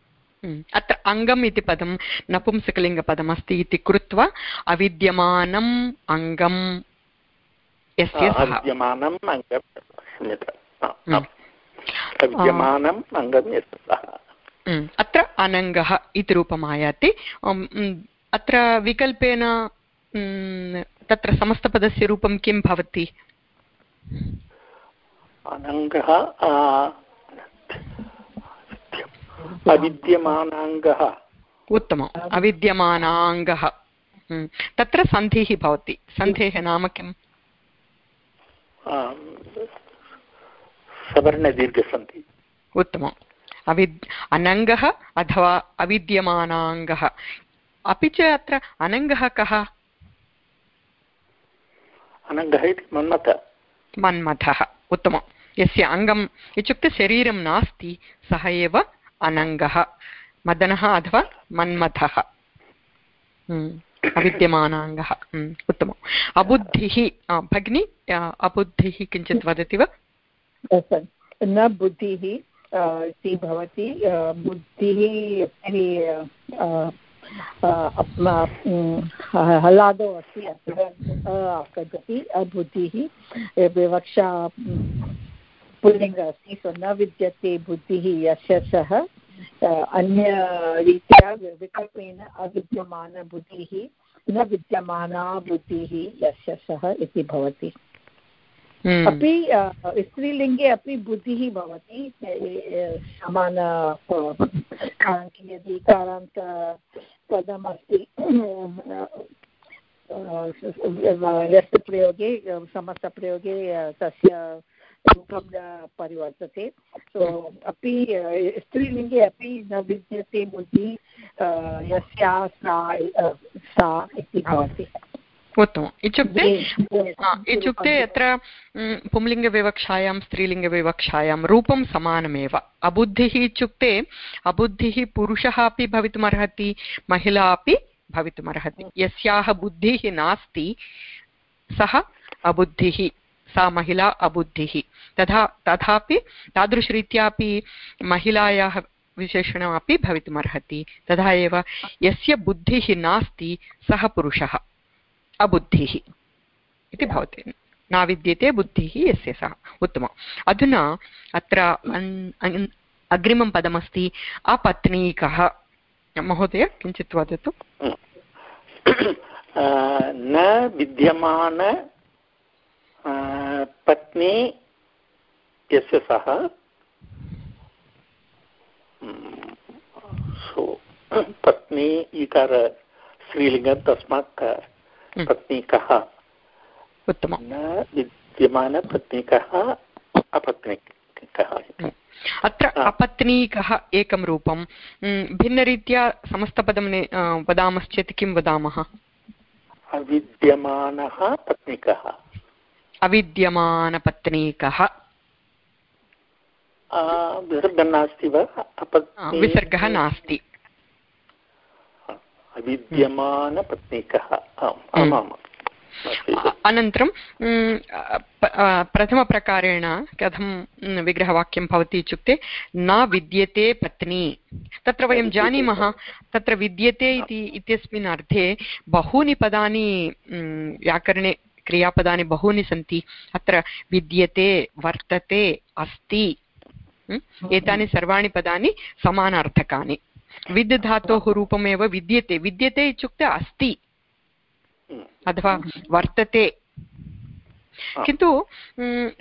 अत्र अङ्गम् इति पदं नपुंसकलिङ्गपदमस्ति इति कृत्वा अविद्यमानम् अङ्गं यस्य
विद्यमानम् विद्यमानम् अङ्गं यस्य
हम्म। अत्र अनङ्गः इति रूपम् आयाति अत्र विकल्पेन तत्र समस्तपदस्य रूपं किं भवति?
अनङ्गः अविद्यमानाङ्गः।
उत्तमम्। अविद्यमानाङ्गः। हम्म। तत्र सन्धिः भवति। सन्धेः नाम किम्?
सवर्णदीर्घसन्धि।
उत्तमम्। अविद् अनङ्गः अथवा अविद्यमानाङ्गः। अपि च अत्र अनङ्गः कः?
अनङ्गः इति मन्मथ।
मन्मथः। उत्तमं यस्य अङ्गम् इत्युक्ते शरीरं नास्ति सः एव अनङ्गः मदनः अथवा मन्मथः। हम्म, अविद्यमानाङ्गः। हम्म, उत्तमम्। अबुद्धिः भगिनी अबुद्धिः किञ्चित् वदति वा?
न बुद्धिः इति भवति। बुद्धिः हलादौ अस्ति अत्र आगच्छति। बुद्धिः विवक्षा पुल्लिङ्ग अस्ति। सो न विद्यते बुद्धिः यस्य सः अन्यरीत्या विकल्पेन अविद्यमानबुद्धिः न विद्यमाना बुद्धिः यस्य सः इति भवति। हम्म। अपि स्त्रीलिङ्गे अपि बुद्धिः भवति। समान यदि कारान्त पदमस्ति व्यस्तप्रयोगे समस्तप्रयोगे तस्य रूपं परिवर्तते। सो अपि स्त्रीलिङ्गे अपि न विद्यते बुद्धिः यस्या सा सा इति भवति।
उत्तमम्। इत्युक्ते इत्युक्ते अत्र पुंलिङ्गविवक्षायां स्त्रीलिङ्गविवक्षायां रूपं समानमेव। अबुद्धिः इत्युक्ते अबुद्धिः पुरुषः अपि भवितुमर्हति महिला अपि भवितुमर्हति। यस्याः बुद्धिः नास्ति सः अबुद्धिः सा महिला अबुद्धिः। तथा, तथापि तादृशरीत्यापि महिलायाः विशेषणमपि भवितुमर्हति। तथा एव यस्य बुद्धिः नास्ति, सः पुरुषः। अबुद्धिः। इति भवति। न विद्यते बुद्धिः, यस्य सः। उत्तमम्। अधुना अत्र अग्रिमं पदमस्ति, अपत्नीकः। महोदय, किञ्चित् वदतु।
न विद्यमान पत्नी यस्य सः पत्नी इकार स्त्रीलिङ्गं तस्मात्
हम्म।
पत्नीकः
उत्तमं
न विद्यमानपत्नीकः अपत्नीकः
हम्म। अत्र अपत्नीकः एकं रूपं। हम्म, भिन्नरीत्या समस्तपदं वदामश्चेत् किं वदामः?
अविद्यमानः पत्नीकः।
अविद्यमानपत्नीकः।
विसर्गः नास्ति वा?
विसर्गः नास्ति।
अविद्यमानपत्नीकः।
अनन्तरं प्रथमप्रकारेण कथं विग्रहवाक्यं भवति इत्युक्ते न विद्यते पत्नी। तत्र वयं जानीमः तत्र विद्यते इति इत्यस्मिन् अर्थे बहूनि पदानि व्याकरणे क्रियापदानि बहूनि सन्ति। अत्र विद्यते, वर्तते, अस्ति एतानि सर्वाणि पदानि समानार्थकानि। विद् धातोः रूपमेव विद्यते। विद्यते इत्युक्ते अस्ति। अथवा वर्तते। किन्तु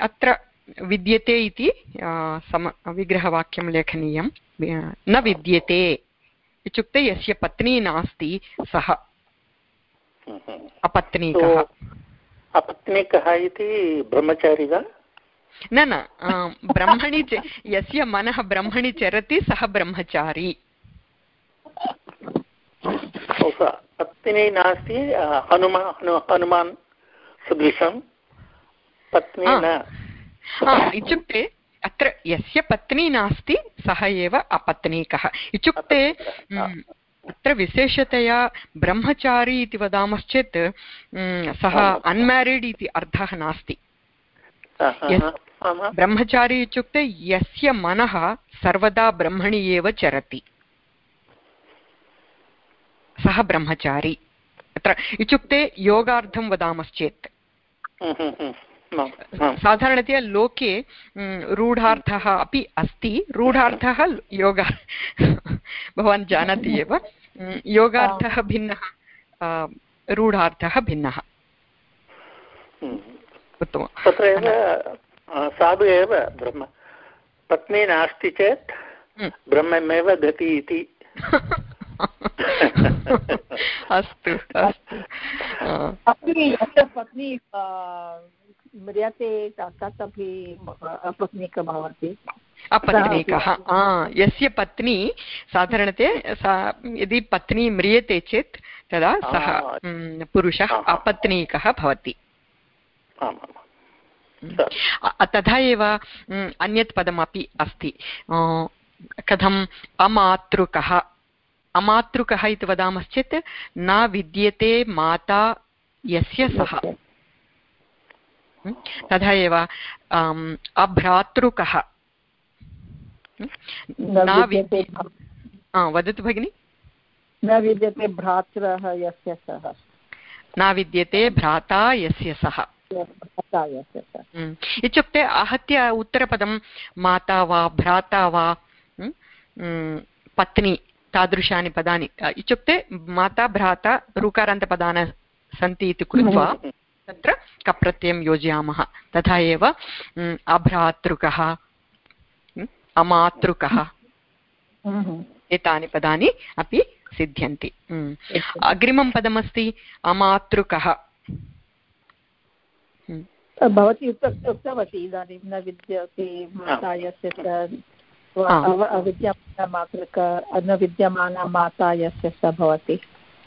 अत्र विद्यते इति सम, विग्रहवाक्यं लेखनीयं। न विद्यते इत्युक्ते यस्य पत्नी नास्ति, सः। अपत्नीकः।
अपत्नीकः इति ब्रह्मचारी वा
न न ब्रह्मणि यस्य मनः ब्रह्मणि चरति सः ब्रह्मचारी।
पत्नी नास्ति हनुमा हनुमान् सदृशं। पत्नी न।
इत्युक्ते अत्र यस्य पत्नी नास्ति सः एव अपत्नीकः इत्युक्ते अत्र विशेषतया ब्रह्मचारी इति वदामश्चेत् सः अन्मेरिड् इति अर्थः नास्ति. ब्रह्मचारी इत्युक्ते यस्य मनः सर्वदा ब्रह्मणि एव चरति. सः ब्रह्मचारी. अत्र इत्युक्ते योगार्थं वदामश्चेत्. साधारणतया लोके रूढार्थः अपि अस्ति। रूढार्थः योग भवान् जानाति एव। योगार्थः भिन्नः रूढार्थः भिन्नः।
उत्तमं तत्र एव साधु एव ब्रह्म। पत्नी नास्ति चेत् ब्रह्ममेव गति इति। [laughs]
अस्तु अस्तु।
पत्नी म्रियते तदपि अपत्नीक भवति
अपत्नीकः यस्य पत्नी साधारणतया सा यदि पत्नी म्रियते चेत् तदा सः पुरुषः अपत्नीकः भवति। तथा एव अन्यत् पदमपि अस्ति। कथम् अमातृकः अमातृकः इति वदामश्चेत् न विद्यते माता यस्य सः। तथा एव अभ्रातृकः। वदतु भगिनि।
न विद्यते भ्रातृः यस्य सः।
न विद्यते भ्राता यस्य सः। इत्युक्ते आहत्य उत्तरपदं माता वा भ्राता वा पत्नी तादृशानि पदानि। इत्युक्ते माता भ्राता ऋकारान्तपदानि सन्ति इति कृत्वा तत्र कप्रत्ययं योजयामः। तथा एव अभ्रातृकः अमातृकः एतानि पदानि अपि सिद्ध्यन्ति। अग्रिमं पदमस्ति अमातृकः।
भवती उक्तवती इदानीं न विद्यते माता यस्य न विद्यमाना माता यस्य स भवति।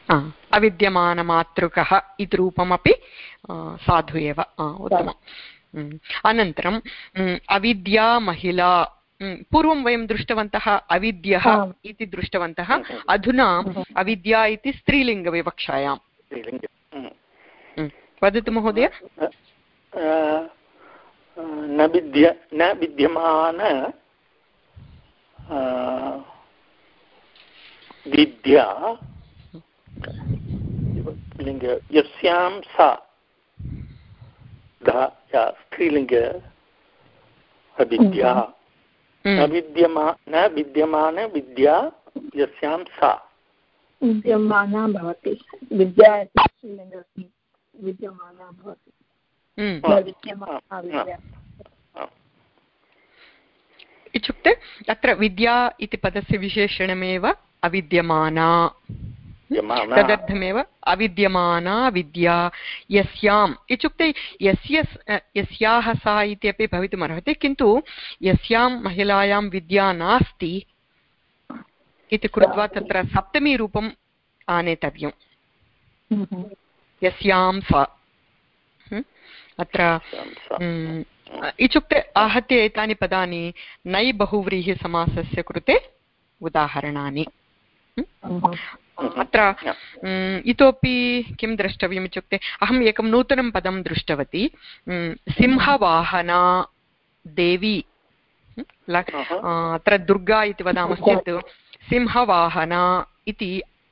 अविद्यमानमातृकः इति रूपमपि साधु एव उत्तमम् अनन्तरम् अविद्या महिला पूर्वं वयं दृष्टवन्तः अविद्यः इति दृष्टवन्तः अधुना अविद्या इति स्त्रीलिङ्गविवक्षायाम् वदतु महोदय
न विद्य न विद्यमान विद्या लिङ्ग यस्यां सा स्त्रीलिङ्ग अविद्या न विद्यमा न विद्यमान विद्या यस्यां सा
विद्यमाना भवति विद्या विद्यमाना भवति
इत्युक्ते अत्र विद्या इति पदस्य विशेषणमेव अविद्यमाना तदर्थमेव अविद्यमाना विद्या यस्याम्। इत्युक्ते यस्य यस्याः सा इति अपि भवितुमर्हति किन्तु यस्यां महिलायां विद्या नास्ति इति कृत्वा तत्र सप्तमीरूपम् आनेतव्यम्। हम्म। यस्यां सा। अत्र इत्युक्ते आहत्य एतानि पदानि नै बहुव्रीहिसमासस्य कृते उदाहरणानि। अत्र इतोपि किं द्रष्टव्यम् इत्युक्ते अहम् एकं नूतनं पदं दृष्टवती सिंहवाहना देवी। अत्र दुर्गा इति वदामश्चेत् सिंहवाहना इति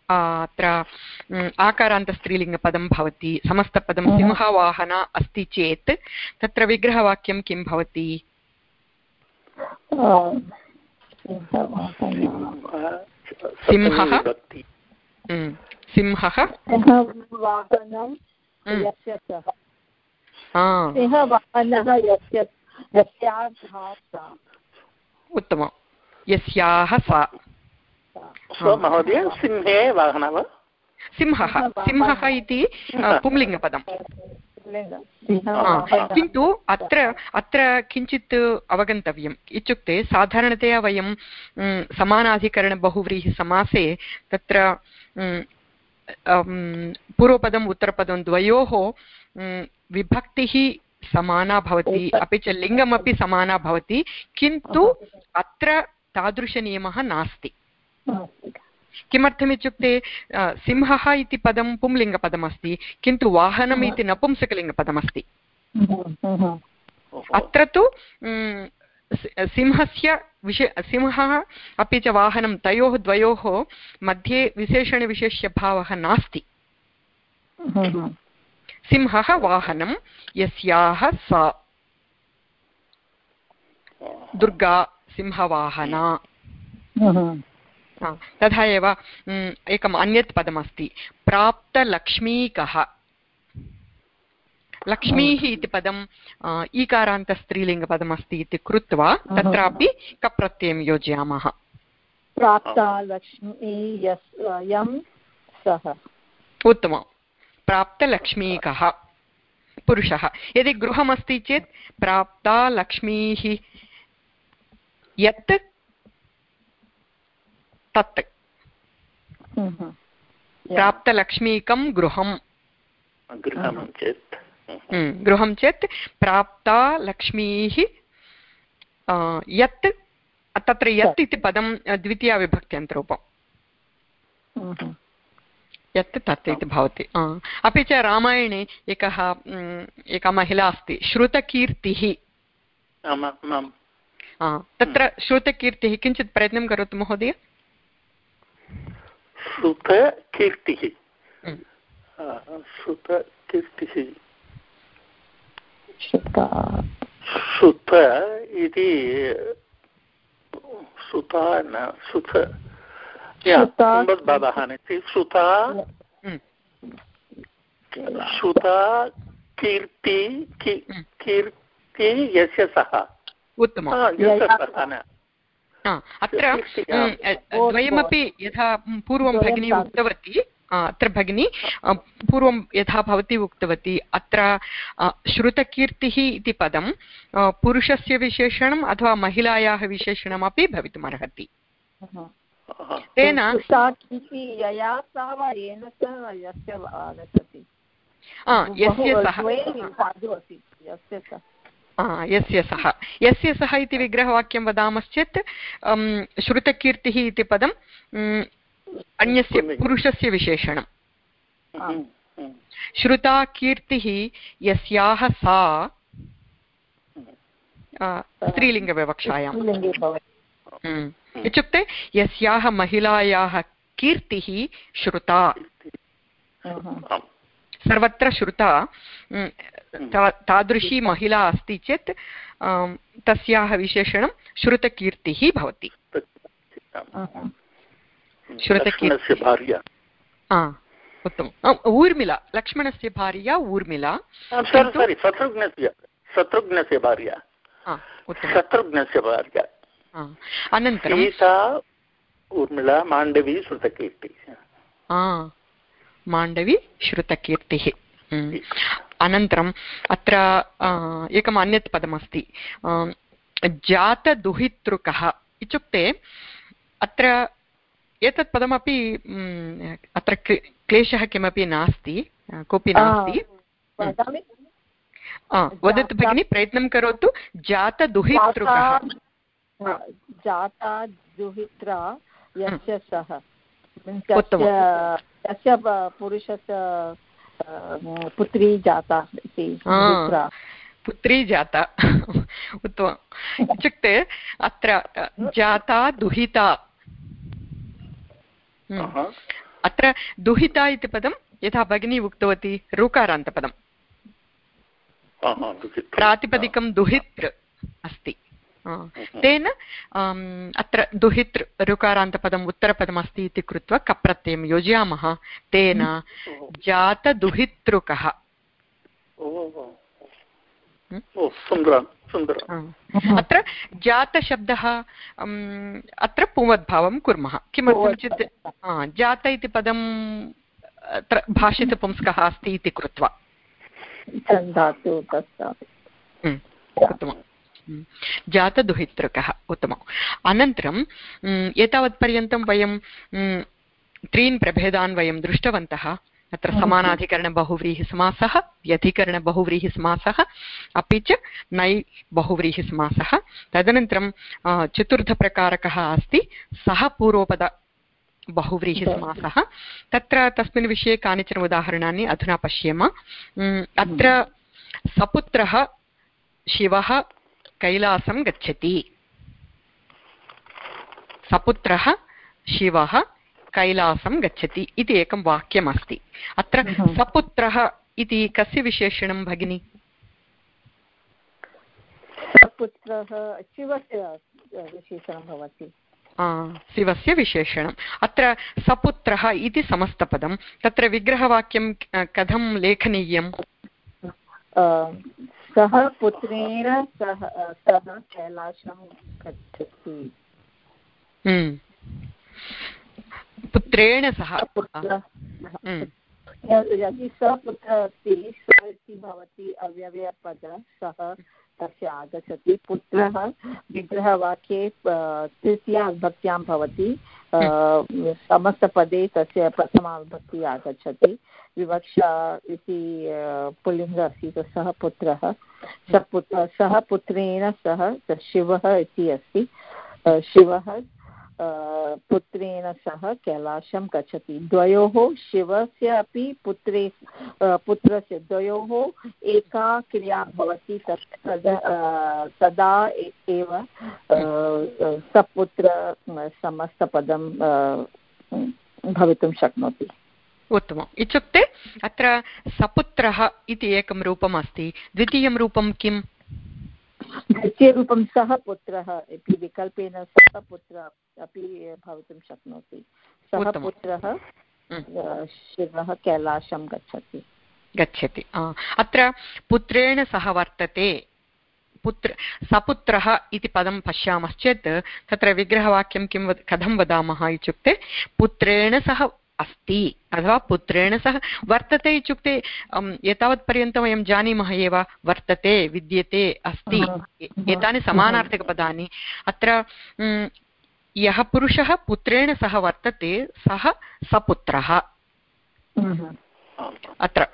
अत्र आकारान्तस्त्रीलिङ्गपदं भवति समस्तपदं सिंहवाहन अस्ति चेत् तत्र विग्रहवाक्यं किं भवति? सिंहः? सिंहः उत्तमं यस्याः सा
महोदय सिंहे वाहनः वा
सिंहः सिंहः इति पुंलिङ्गपदम् किन्तु अत्र अत्र किञ्चित् अवगन्तव्यम् इत्युक्ते साधारणतया वयं समानाधिकरणबहुव्रीहिसमासे तत्र पूर्वपदम् उत्तरपदं द्वयोः विभक्तिः समाना भवति अपि च लिङ्गमपि समाना भवति किन्तु अत्र तादृशनियमः नास्ति। किमर्थमित्युक्ते सिंहः इति पदं पुंलिङ्गपदमस्ति किन्तु वाहनम् इति नपुंसकलिङ्गपदमस्ति। अत्र तु सिंहस्य विशे सिंहः अपि च वाहनं तयोः द्वयोः मध्ये विशेषणविशेष्यभावः नास्ति। सिंहः वाहनं यस्याः सा। दुर्गा सिंहवाहना। तथा एव एकम् अन्यत् पदमस्ति। प्राप्तलक्ष्मीकः। लक्ष्मीः इति पदम् ईकारान्तस्त्रीलिङ्गपदमस्ति इति कृत्वा तत्रापि कप्रत्ययं योजयामः।
प्राप्ता लक्ष्मी यं सः।
उत्तमं प्राप्तलक्ष्मीकः पुरुषः। यदि गृहमस्ति चेत् प्राप्ता लक्ष्मीः यत् तत्।
हम्म।
प्राप्तलक्ष्मीकं गृहं
गृहं चेत्।
गृहं चेत् प्राप्ता लक्ष्मीः यत् तत्र यत् इति पदं द्वितीया विभक्त्यन्तरूपम्।
हम्म।
यत् तत् इति भवति अपि च रामायणे एकः एका महिला अस्ति श्रुतकीर्तिः। तत्र श्रुतकीर्तिः किञ्चित् प्रयत्नं करोतु महोदय?
श्रुतकीर्तिः। श्रुतकीर्तिः। श्रुत इति श्रुता न श्रुता श्रुता कीर्ति कीर्ति यस्य सः।
अत्र द्वयमपि यथा पूर्वं भगिनी उक्तवती। अत्र भगिनी पूर्वं यथा भवती उक्तवती अत्र श्रुतकीर्तिः इति पदं पुरुषस्य विशेषणम् अथवा महिलायाः विशेषणमपि भवितुमर्हति। तेन यस्य सः। यस्य सः। यस्य सः। इति विग्रहवाक्यं वदामश्चेत् श्रुतकीर्तिः इति पदं अन्यस्य पुरुषस्य विशेषणं श्रुता कीर्तिः यस्याः सा स्त्रीलिङ्गविवक्षायाम् इत्युक्ते यस्याः महिलायाः कीर्तिः श्रुता। सर्वत्र श्रुता तादृशी महिला अस्ति चेत् तस्याः विशेषणं श्रुतकीर्तिः भवति।
श्रुतकीर्तिः भार्या।
उत्तमम्। ऊर्मिला। लक्ष्मणस्य भार्या ऊर्मिला।
शत्रुघ्नस्य शत्रुघ्नस्य भार्या। शत्रुघ्नस्य भार्या।
अनन्तरं
सीता ऊर्मिला माण्डवी श्रुतकीर्तिः।
माण्डवी श्रुतकीर्तिः। अनन्तरम् अत्र एकम् अन्यत् पदमस्ति जातदुहितृकः। इत्युक्ते अत्र एतत् पदमपि अत्र क्लेशः किमपि नास्ति कोऽपि नास्ति। वदतु भगिनि प्रयत्नं करोतु। जातदुहितृकः
जाता दुहित्रा यस्य सः। तस्य पुरुषस्य पुत्री जाता इति
पुत्री जाता। [laughs] उत्तमम्। इत्युक्ते अत्र जाता दुहिता। हम्म। अत्र दुहिता इति पदं यथा भगिनी उक्तवती ऋकारान्तपदं प्रातिपदिकं दुहितृ अस्ति। तेन अत्र दुहितृ ऋकारान्तपदम् उत्तरपदमस्ति इति कृत्वा कप्रत्ययं योजयामः। तेन जातदुहितृकः। अत्र जातशब्दः अत्र पुमद्भावं कुर्मः। किमर्थं चेत् जात इति पदम् अत्र भाषितपुंस्कः अस्ति इति कृत्वा। उत्तमम्। जातदुहितृकः उत्तमम्। अनन्तरं एतावत्पर्यन्तं वयं त्रीन् प्रभेदान् वयं दृष्टवन्तः। अत्र समानाधिकरणबहुव्रीहिसमासः व्यधिकरणबहुव्रीहिसमासः अपि च नै बहुव्रीहिसमासः तदनन्तरं चतुर्थप्रकारकः अस्ति सः पूर्वपद बहुव्रीहिसमासः। तत्र तस्मिन् विषये कानिचन उदाहरणानि अधुना पश्येम। अत्र सपुत्रः शिवः कैलासं गच्छति। सपुत्रः शिवः कैलासं गच्छति इति एकं वाक्यमस्ति। अत्र सपुत्रः इति कस्य विशेषणं भगिनि?
सपुत्रः शिवस्य विशेषणं भवति।
शिवस्य विशेषणम्। अत्र सपुत्रः इति समस्तपदं। तत्र विग्रहवाक्यं कथं लेखनीयं
सः पुत्रेण सह सः कैलासं गच्छति।
पुत्रेण सह।
यदि सः पुत्रः अस्ति स इति भवति अव्यवपद सः तस्य आगच्छति। पुत्रः विग्रहवाक्ये तृतीया विभक्त्यां भवति। समस्तपदे तस्य प्रथमा विभक्तिः आगच्छति। विवक्षा इति पुल्लिङ्ग अस्ति सः पुत्रः। स पुत्र सः पुत्रेण सह शिवः इति अस्ति। शिवः पुत्रेण सह कैलाशं गच्छति। द्वयोः शिवस्य अपि पुत्रे पुत्रस्य द्वयोः एका क्रिया भवति, तत् तदा तदा एव सपुत्र समस्तपदं भवितुं शक्नोति।
उत्तमम्। इत्युक्ते अत्र सपुत्रः इति एकं रूपम् अस्ति द्वितीयं रूपं किम्?
द्वितीयरूपं सः पुत्रः इति विकल्पेन सः पुत्रः अपि भवितुं शक्नोति। सः पुत्रः शिवः कैलाशं गच्छति।
गच्छति। अत्र पुत्रेण सह वर्तते। पुत्र सपुत्रः इति पदं पश्यामश्चेत् तत्र विग्रहवाक्यं किं वद कथं वदामः इत्युक्ते पुत्रेण सह अस्ति अथवा पुत्रेण सह वर्तते इत्युक्ते एतावत्पर्यन्तं वयं जानीमः एव वर्तते विद्यते अस्ति एतानि समानार्थकपदानि। अत्र यः पुरुषः पुत्रेण सह वर्तते सः सपुत्रः। अत्र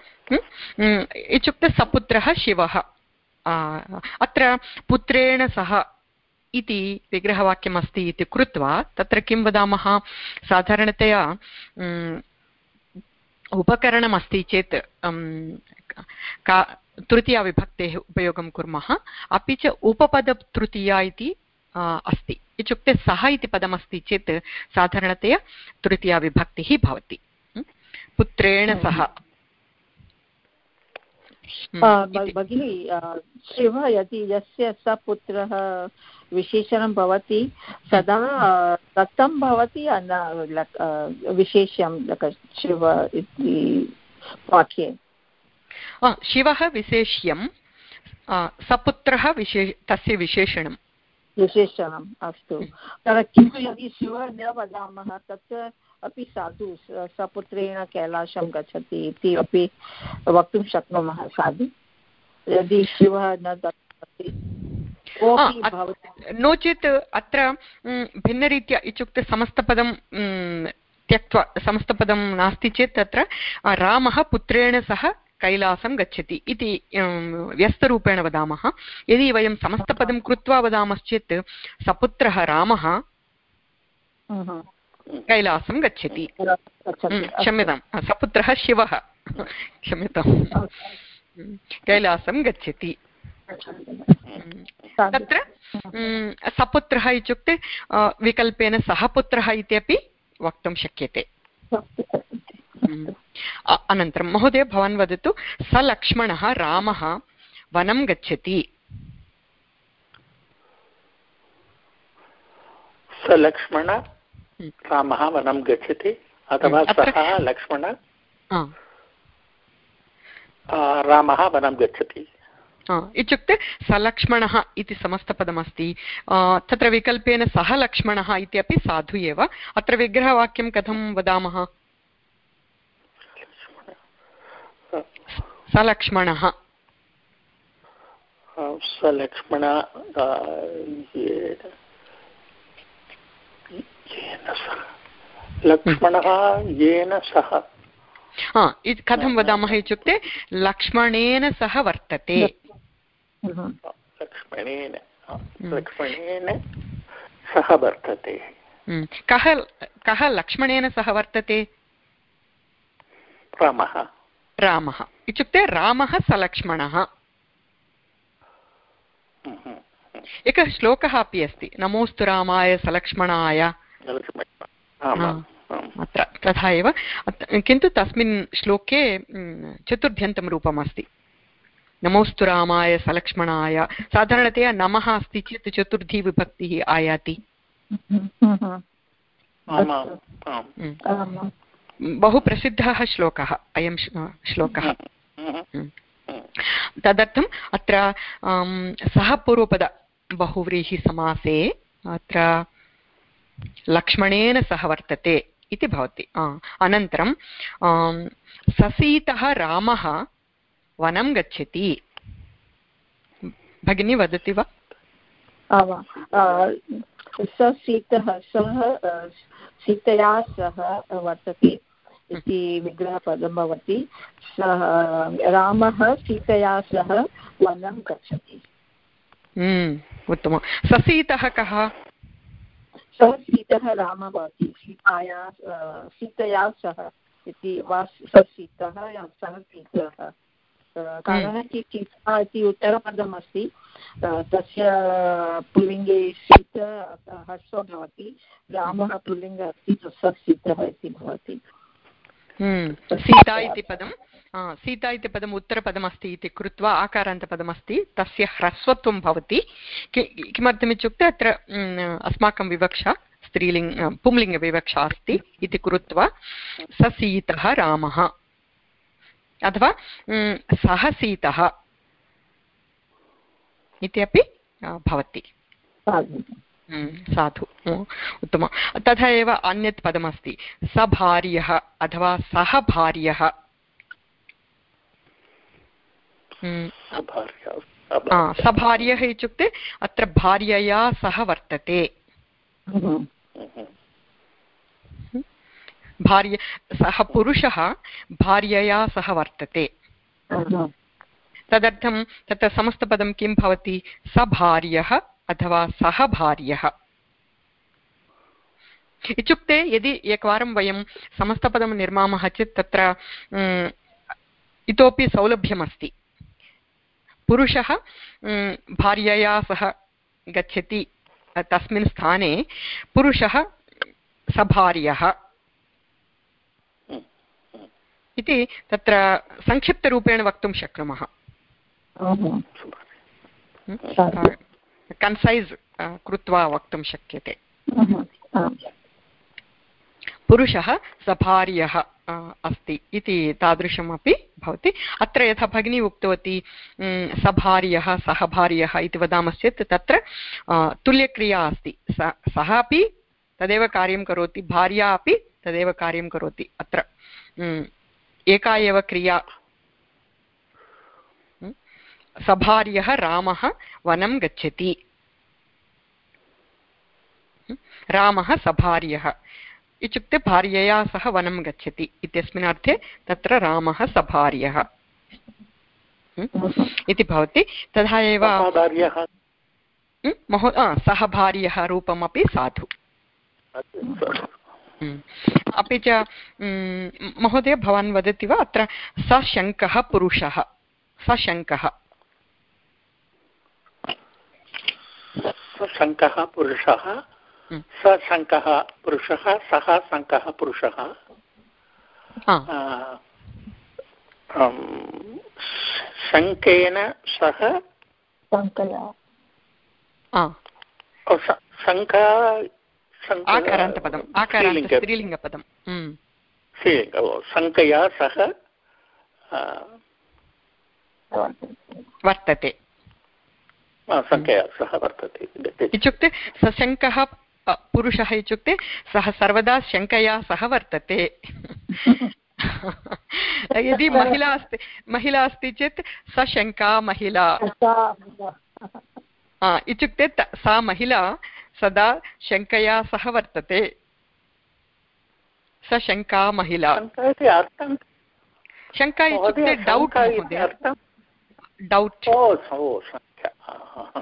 इत्युक्ते सपुत्रः शिवः। अत्र पुत्रेण सह इति विग्रहवाक्यम् अस्ति इति कृत्वा तत्र किं वदामः? साधारणतया उपकरणम् अस्ति चेत् का तृतीयाविभक्तेः उपयोगं कुर्मः। अपि च उपपदतृतीया इति अस्ति। इत्युक्ते सः इति पदमस्ति चेत् साधारणतया तृतीयाविभक्तिः भवति। पुत्रेण सह।
भगिनी शिवः यदि यस्य स पुत्रः विशेषणं भवति सदा दत्तं भवति विशेष्यं शिव इति वाक्ये।
शिवः विशेष्यं सपुत्रः विशे तस्य विशेषणं।
विशेषणम् अस्तु। किन्तु यदि शिव न वदामः तत्र अपि साधु सपुत्रेण कैलाशं गच्छति इति अपि वक्तुं शक्नुमः साधु। यदि शिवः न दत्तमस्ति
नो चेत् अत्र भिन्नरीत्या इत्युक्ते समस्तपदं त्यक्त्वा समस्तपदं नास्ति चेत् तत्र रामः पुत्रेण सह कैलासं गच्छति इति व्यस्तरूपेण वदामः। यदि वयं समस्तपदं कृत्वा वदामश्चेत् सपुत्रः रामः कैलासं गच्छति। क्षम्यतां सपुत्रः शिवः। क्षम्यतां कैलासं गच्छति। तत्र सपुत्रः इत्युक्ते विकल्पेन सः पुत्रः इत्यपि वक्तुं शक्यते। अनन्तरं महोदय भवान् वदतु स लक्ष्मणः रामः वनं गच्छति।
स लक्ष्मण रामः वनं गच्छति। अथवा सः लक्ष्मण रामः वनं गच्छति।
इत्युक्ते सलक्ष्मणः इति समस्तपदमस्ति। तत्र विकल्पेन सः लक्ष्मणः इत्यपि साधु एव। अत्र विग्रहवाक्यं कथं वदामः? सलक्ष्मणः
सलक्ष्मण लक्ष्मणः येन सह।
कथं वदामः इत्युक्ते लक्ष्मणेन सह वर्तते।
लक्ष्मणेन लक्ष्मणेन सह वर्तते।
कः कः लक्ष्मणेन सह वर्तते?
रामः।
रामः। इत्युक्ते रामः सलक्ष्मणः एकः श्लोकः अपि अस्ति। नमोऽस्तु रामाय सलक्ष्मणाय तथा एव। किन्तु तस्मिन् श्लोके चतुर्भ्यन्तं रूपम् अस्ति नमोऽस्तु रामाय सलक्ष्मणाय। साधारणतया नमः अस्ति चेत् चतुर्थी विभक्तिः आयाति। बहु प्रसिद्धः श्लोकः अयं श्लोकः। तदर्थम् अत्र सः पूर्वपद बहुव्रीहिसमासे अत्र लक्ष्मणेन सह वर्तते इति भवति। अनन्तरं ससीतः रामः वनं गच्छति। भगिनी वदति वा?
सीतः सः सीतया सह वर्तते इति विग्रहपदं भवति। सः रामः सीतया सह वनं गच्छति।
हम्म, उत्तमं ससीतः कः?
सः सीतः रामः भवति सीताया सीतया सह इति वा स सीतः सः सीतः कारणं कि सीता इति उत्तरपदम् अस्ति तस्य पुल्लिङ्गे सीत ह्रस्व भवति रामः पुल्लिङ्ग अस्ति स सीतः इति भवति।
हम्म, सीता इति पदं सीता इति पदम् उत्तरपदमस्ति इति कृत्वा आकारान्तपदमस्ति तस्य ह्रस्वत्वं भवति। किमर्थमित्युक्ते अत्र अस्माकं विवक्षा स्त्रीलिङ्ग् पुंलिङ्गविवक्षा अस्ति इति कृत्वा स सीतः रामः। अथवा सः सीतः इत्यपि भवति। साधु। उत्तमं तथा एव अन्यत् पदमस्ति। सभार्यः अथवा सः भार्यः सभार्यः इत्युक्ते अत्र भार्यया सह वर्तते। भार्य सः पुरुषः भार्यया सह वर्तते। तदर्थं तत्र समस्तपदं किं भवति? सभार्यः अथवा सः भार्यः। इत्युक्ते यदि एकवारं वयं समस्तपदं निर्मामः चेत् तत्र इतोपि सौलभ्यमस्ति। पुरुषः भार्यया सह गच्छति तस्मिन् स्थाने पुरुषः सभार्यः। इति तत्र संक्षिप्तरूपेण वक्तुं शक्नुमः। कन्सैस् कृत्वा वक्तुं शक्यते। पुरुषः सभार्यः अस्ति इति तादृशमपि भवति। अत्र यथा भगिनी उक्तवती सभार्यः सः भार्यः इति वदामश्चेत् तत्र तुल्यक्रिया अस्ति। सः अपि तदेव कार्यं करोति, भार्या अपि तदेव कार्यं करोति अत्र। एका एव क्रिया। सभार्यः रामः वनं गच्छति। रामः सभार्यः। इत्युक्ते भार्यया सह वनं गच्छति इत्यस्मिन् अर्थे तत्र रामः सभार्यः। इति भवति। तथा एव महो सः भार्यः रूपमपि साधु। अपि च महोदय भवान् वदति वा? अत्र सशङ्कः पुरुषः। सशङ्कः
शङ्कः पुरुषः। स शङ्कः पुरुषः सः शङ्कः पुरुषः शङ्केन सह शङ्का
स्त्रीलिङ्गपदं
शङ्कया सह
वर्तते
सङ्ख्यया सह वर्तते
इत्युक्ते सशङ्कः पुरुषः इत्युक्ते सः सर्वदा शङ्कया सह वर्तते. यदि [laughs] महिला अस्ति महिला अस्ति चेत् सशङ्का महिला. इत्युक्ते सा महिला सदा शङ्कया सह वर्तते. सशङ्का महिला. शङ्का इत्युक्ते डौट् डौट्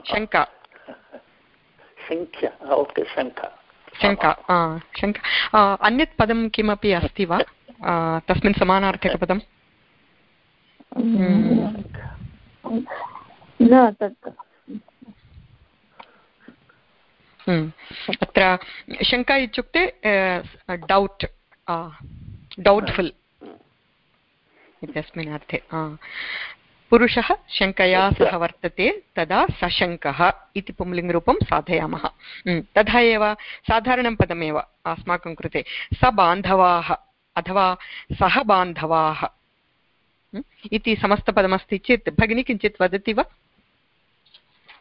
शङ्का. शङ्का शङ्का अन्यत् पदं किमपि अस्ति वा? तस्मिन् समानार्थकपदं अत्र शङ्का इत्युक्ते डौट् डौट्फुल् इत्यस्मिन् अर्थे पुरुषः शङ्कया सह वर्तते तदा सशङ्कः इति पुंलिङ्गरूपं साधयामः। तथा एव साधारणं पदमेव अस्माकं कृते। सबान्धवाः अथवा सह बान्धवाः इति समस्तपदमस्ति चेत्। भगिनी किञ्चित् वदति वा?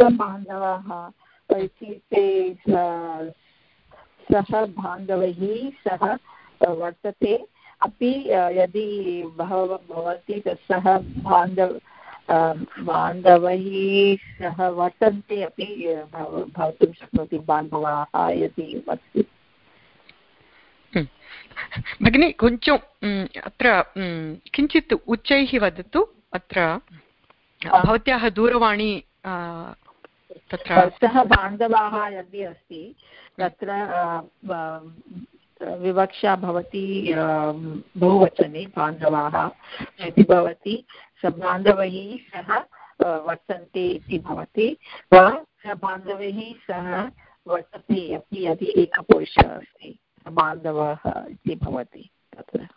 सबान्धवाः इत्युक्ते सह बान्धवैः सह वर्तते। अपि यदि बहवः भवति सः बान्धव बान्धवैः सह वर्तन्ते अपि भवितुं शक्नोति बान्धवाः यदि अस्ति
भगिनि किञ्च अत्र किञ्चित् उच्चैः वदतु। अत्र भवत्याः दूरवाणी
तत्र सः बान्धवाः यदि अस्ति तत्र विवक्षा भवति बहुवचने बान्धवाः यदि भवति। स बान्धवैः सह वर्तन्ते इति भवति, वा स बान्धवैः सह वर्तते अपि यदि एकपुरुषः अस्ति बान्धवः इति भवति तत्र।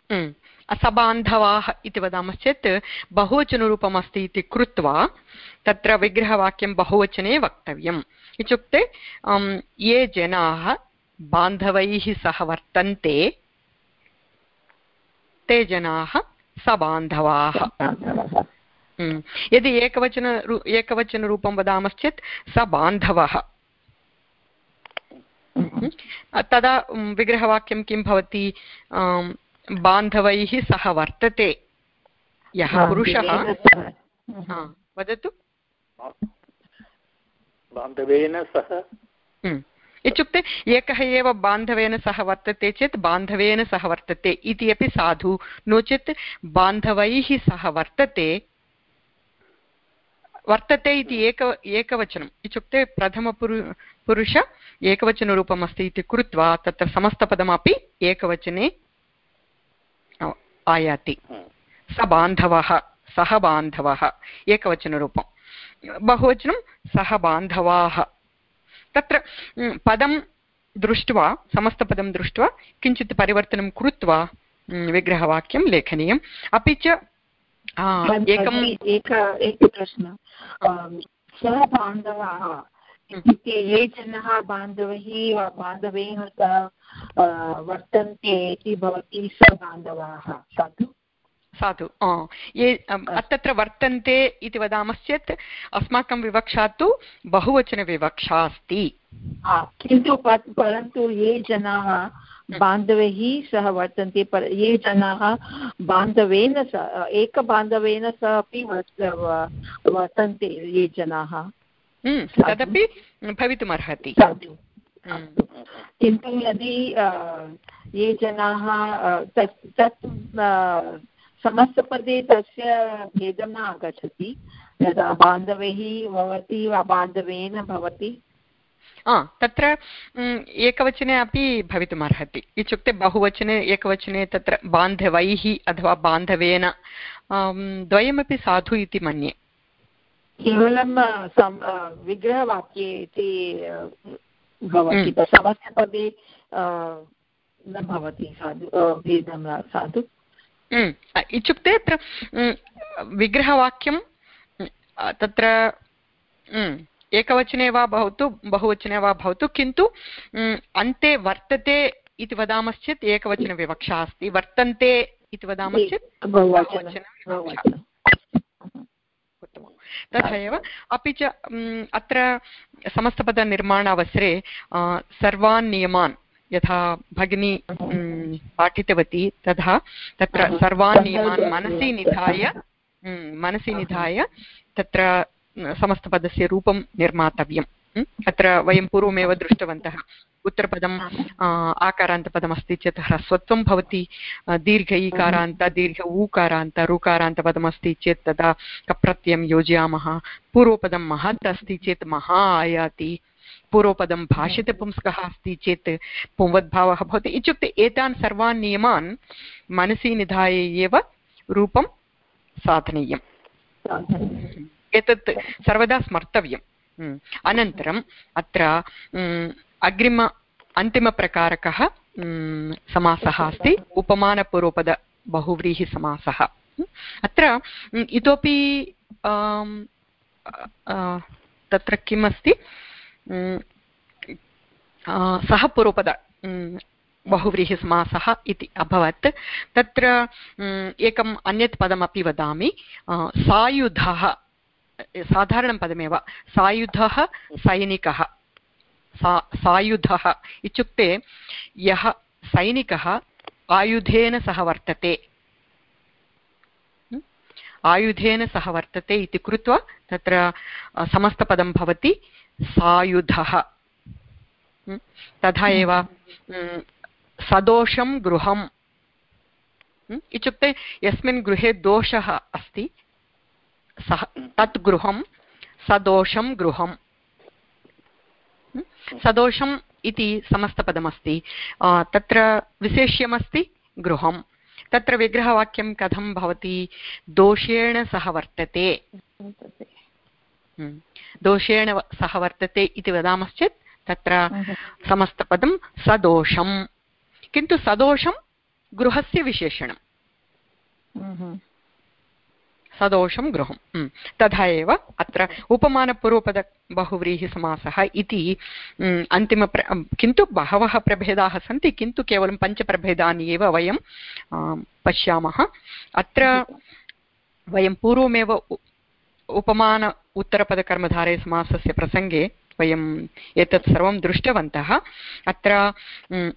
असबान्धवाः इति वदामश्चेत् बहुवचनरूपम् अस्ति इति कृत्वा तत्र विग्रहवाक्यं बहुवचने वक्तव्यम्। इत्युक्ते ये जनाः बान्धवैः सह वर्तन्ते, ते जनाः सबान्धवाः। यदि एकवचन एकवचनरूपं वदामश्चेत् स बान्धवः तदा विग्रहवाक्यं किं भवति? बान्धवैः सह वर्तते। यः पुरुषः। वदतु।
बान्धवेन सह
इत्युक्ते एकः एव बान्धवेन सह वर्तते चेत् बान्धवेन सह वर्तते इति अपि साधु। नो चेत् बान्धवैः सह वर्तते वर्तते इति एक, एकवचनम्। इत्युक्ते प्रथमपुरु, पुरुष एकवचनरूपम् अस्ति इति कृत्वा तत्र समस्तपदमपि एकवचने आयाति। स बान्धवः सः बान्धवः एकवचनरूपं बहुवचनं सः बान्धवाः। तत्र पदं दृष्ट्वा समस्तपदं दृष्ट्वा किञ्चित् परिवर्तनं कृत्वा विग्रहवाक्यं लेखनीयम्। अपि च
एकम् एक एक प्रश्न। सः बान्धवाः इत्युक्ते ये जनाः बान्धवैः बान्धवेन सह वर्तन्ते इति भवति सबान्धवाः साधु?
साधु। ये तत्र वर्तन्ते इति वदामश्चेत् अस्माकं विवक्षा तु बहुवचनविवक्षा अस्ति
किन्तु परन्तु ये जनाः बान्धवैः सह वर्तन्ते पर ये जनाः बान्धवेन सह एकबान्धवेन सह अपि वर्तन्ते ये जनाः।
हम्म, तदपि भवितुमर्हति।
किन्तु यदि ये जनाः तत् तत् समस्तपदे तस्य भेदं न आगच्छति. यदा बान्धवैः भवति वा बान्धवेन भवति.
तत्र एकवचने अपि भवितुमर्हति. इत्युक्ते बहुवचने एकवचने तत्र बान्धवैः अथवा बान्धवेन द्वयमपि साधु इति मन्ये.
केवलं विग्रहवाक्ये इति भवति. समस्तपदे न भवति साधु भेदं साधु.
इत्युक्ते अत्र विग्रहवाक्यं तत्र एकवचने वा भवतु, बहुवचने वा भवतु, किन्तु अन्ते वर्तते इति वदामश्चेत् एकवचनविवक्षा अस्ति। वर्तन्ते इति वदामश्चेत् तथा एव, अपि च अत्र समस्तपदनिर्माणावसरे सर्वान् नियमान् यथा भगिनी पाठितवती तथा तत्र सर्वान् नियमान् मनसि निधाय मनसि निधाय तत्र समस्तपदस्य रूपं निर्मातव्यम्। अत्र वयं पूर्वमेव दृष्टवन्तः। उत्तरपदम् आकारान्तपदमस्ति चेत् ह्रस्वत्वं भवति। दीर्घ ईकारान्त दीर्घ ऊकारान्त ऋकारान्तपदमस्ति चेत् तदा कप्रत्ययं योजयामः। पूर्वपदं महत् अस्ति चेत् महा आयाति पूर्वपदं भाषितपुंस्कः अस्ति चेत् पुंवद्भावः भवति। इत्युक्ते एतान् सर्वान् नियमान् मनसि निधाय एव रूपं साधनीयम्। एतत् सर्वदा स्मर्तव्यम्। अनन्तरम् अत्र अग्रिम अन्तिमप्रकारकः समासः अस्ति। उपमानपूर्वपद बहुव्रीहिसमासः अत्र इतोपि तत्र किम् अस्ति सः पूर्वपद बहुव्रीहिसमासः इति अभवत्। तत्र एकम् अन्यत् पदमपि वदामि। सायुधः, साधारणं पदमेव, सायुधः, सैनिकः। सा, सायुधः इत्युक्ते, यः सैनिकः आयुधेन सह वर्तते। आयुधेन सह वर्तते इति कृत्वा तत्र समस्तपदं भवति। सायुधः। तथा एव सदोषं गृहम्। इत्युक्ते यस्मिन् गृहे दोषः अस्ति सः तत् गृहं सदोषं गृहम्। सदोषम् इति समस्तपदमस्ति। तत्र विशेष्यमस्ति गृहं तत्र विग्रहवाक्यं कथं भवति? दोषेण सह वर्तते। हम्म। दोषेण सह वर्तते इति वदामश्चेत् तत्र समस्तपदं सदोषं किन्तु सदोषं गृहस्य विशेषणं सदोषं गृहं तथा एव अत्र उपमानपूर्वपद बहुव्रीहिसमासः इति अन्तिम किन्तु बहवः प्रभेदाः सन्ति किन्तु केवलं पञ्चप्रभेदानि एव वयं पश्यामः अत्र वयं पूर्वमेव उपमान उत्तरपदकर्मधारे समासस्य प्रसङ्गे वयम् एतत् सर्वं दृष्टवन्तः। अत्र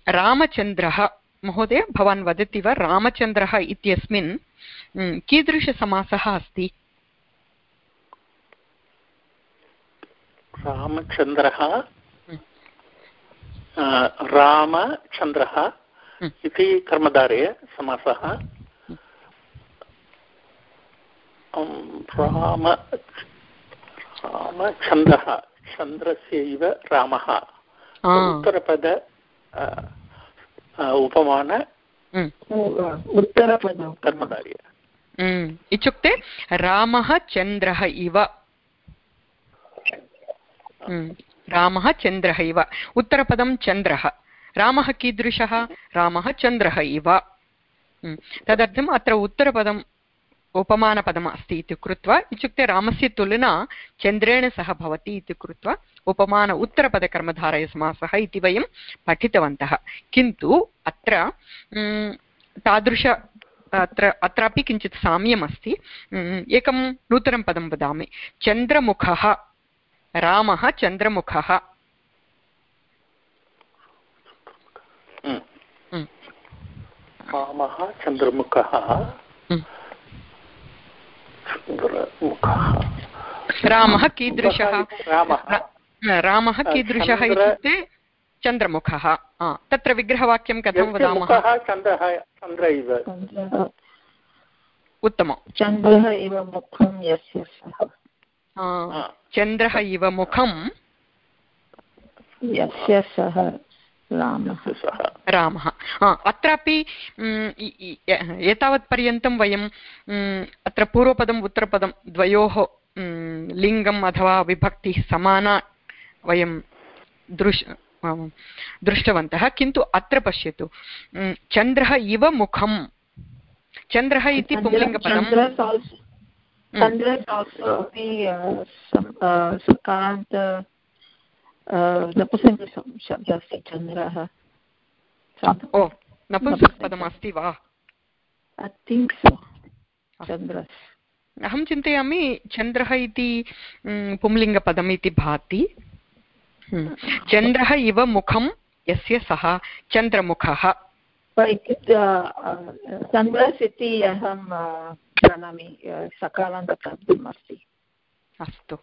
रामचन्द्रः महोदय भवान् वदति वा? रामचन्द्रः इत्यस्मिन् कीदृशसमासः अस्ति?
रामचन्द्रः रामचन्द्रः इति कर्मधारे समासः। राम रामचन्द्रः चन्द्रस्यैव रामः। उत्तरपद उपमान।
उत्तरपद
कर्मधार्य
इत्युक्ते रामः चन्द्रः इव। रामः चन्द्रः इव। उत्तरपदं चन्द्रः। रामः कीदृशः? रामः चन्द्रः इव। तदर्थम् अत्र उत्तरपदम् उपमानपदम् अस्ति इति कृत्वा इत्युक्ते रामस्य तुलना चन्द्रेण सह भवति इति कृत्वा उपमान उत्तरपदकर्मधारयसमासः इति वयं पठितवन्तः। किन्तु अत्र तादृश अत्र अत्रापि किञ्चित् साम्यमस्ति। एकं नूतनं पदं वदामि। चन्द्रमुखः रामः चन्द्रमुखः।
रामः चन्द्रमुखः।
रामः कीदृशः? रामः। कीदृशः इत्युक्ते चन्द्रमुखः। तत्र विग्रहवाक्यं कथं वदामः? उत्तमं
चन्द्रः इव। मुखं यस्य
सः। चन्द्रः इव मुखं
यस्य सः। रामः
रामः। अत्रापि एतावत्पर्यन्तं वयं अत्र पूर्वपदम् उत्तरपदं द्वयोः लिङ्गम् अथवा विभक्तिः समाना वयं दृश् दृष्टवन्तः। किन्तु अत्र पश्यतु चन्द्रः इव मुखं चन्द्रः इति पुंलिङ्गपदं
शब्दः अस्ति चन्द्रः
ओ नपुंसकपदम् अस्ति वा अहं चिन्तयामि चन्द्रः इति पुंलिङ्गपदम् इति भाति। चन्द्रः इव मुखं यस्य सः चन्द्रमुखः
चन्द्रस् इति अहं जानामि सकारान्तशब्दम् अस्ति
अस्तु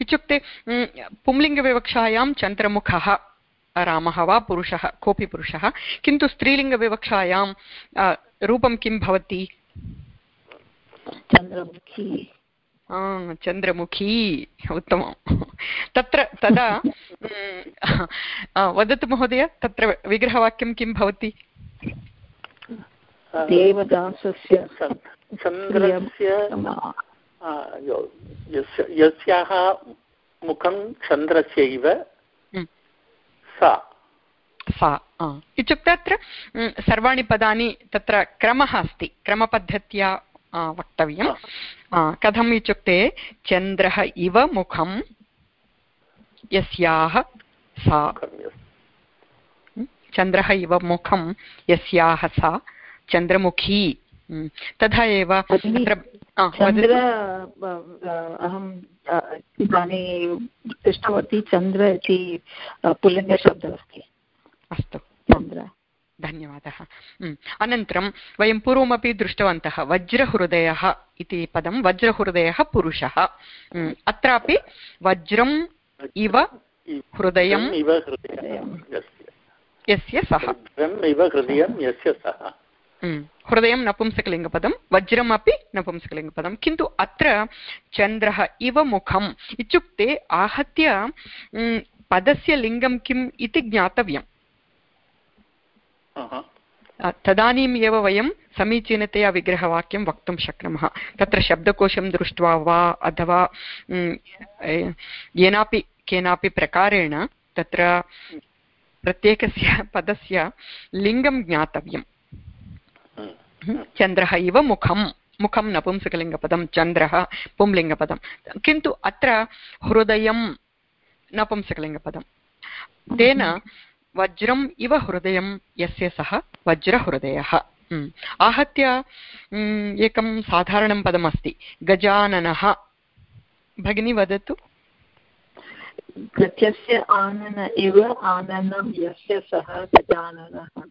इत्युक्ते पुंलिङ्गविवक्षायां चन्द्रमुखः रामः वा पुरुषः कोऽपि पुरुषः किन्तु स्त्रीलिङ्गविवक्षायां रूपं किं भवति
चन्द्रमुखी
चन्द्रमुखी उत्तमं तत्र तदा वदतु महोदय तत्र विग्रहवाक्यं किं भवति
देवदासस्य
चन्द्रस्य यस्याः मुखं चन्द्रस्यैव सा
सा इत्युक्ते अत्र सर्वाणि पदानि तत्र क्रमः अस्ति क्रमपद्धत्या वक्तव्यं कथम् इत्युक्ते चन्द्रः इव मुखं यस्याः सा चन्द्रः इव मुखं यस्याः सा चन्द्रमुखी तथा एव
चन्द्र अहम् इदानीं दृष्टवती चन्द्र इति पुल्लिङ्गशब्दः अस्ति
अस्तु।
चन्द्र।
धन्यवादः। अनन्तरं वयं पूर्वमपि दृष्टवन्तः वज्रहृदयः इति पदं वज्रहृदयः पुरुषः। अत्रापि वज्रम् इव हृदयं यस्य सः। हृदयं नपुंसकलिङ्गपदं वज्रमपि नपुंसकलिङ्गपदं किन्तु अत्र चन्द्रः इव मुखम् इत्युक्ते आहत्य पदस्य लिङ्गं किम् इति ज्ञातव्यम् तदानीम् एव वयं समीचीनतया विग्रहवाक्यं वक्तुं शक्नुमः तत्र शब्दकोशं दृष्ट्वा वा अथवा येनापि केनापि प्रकारेण तत्र प्रत्येकस्य पदस्य लिङ्गं ज्ञातव्यम् चन्द्रः इव मुखं मुखं नपुंसकलिङ्गपदं चन्द्रः पुंलिङ्गपदं। किन्तु अत्र हृदयं नपुंसकलिङ्गपदं तेन वज्रम् इव हृदयं, यस्य सः वज्रहृदयः। आहत्य एकं साधारणं पदमस्ति। गजाननः। भगिनी, वदतु।
गत्यस्य आनन इव आननं, यस्य सः गजाननः।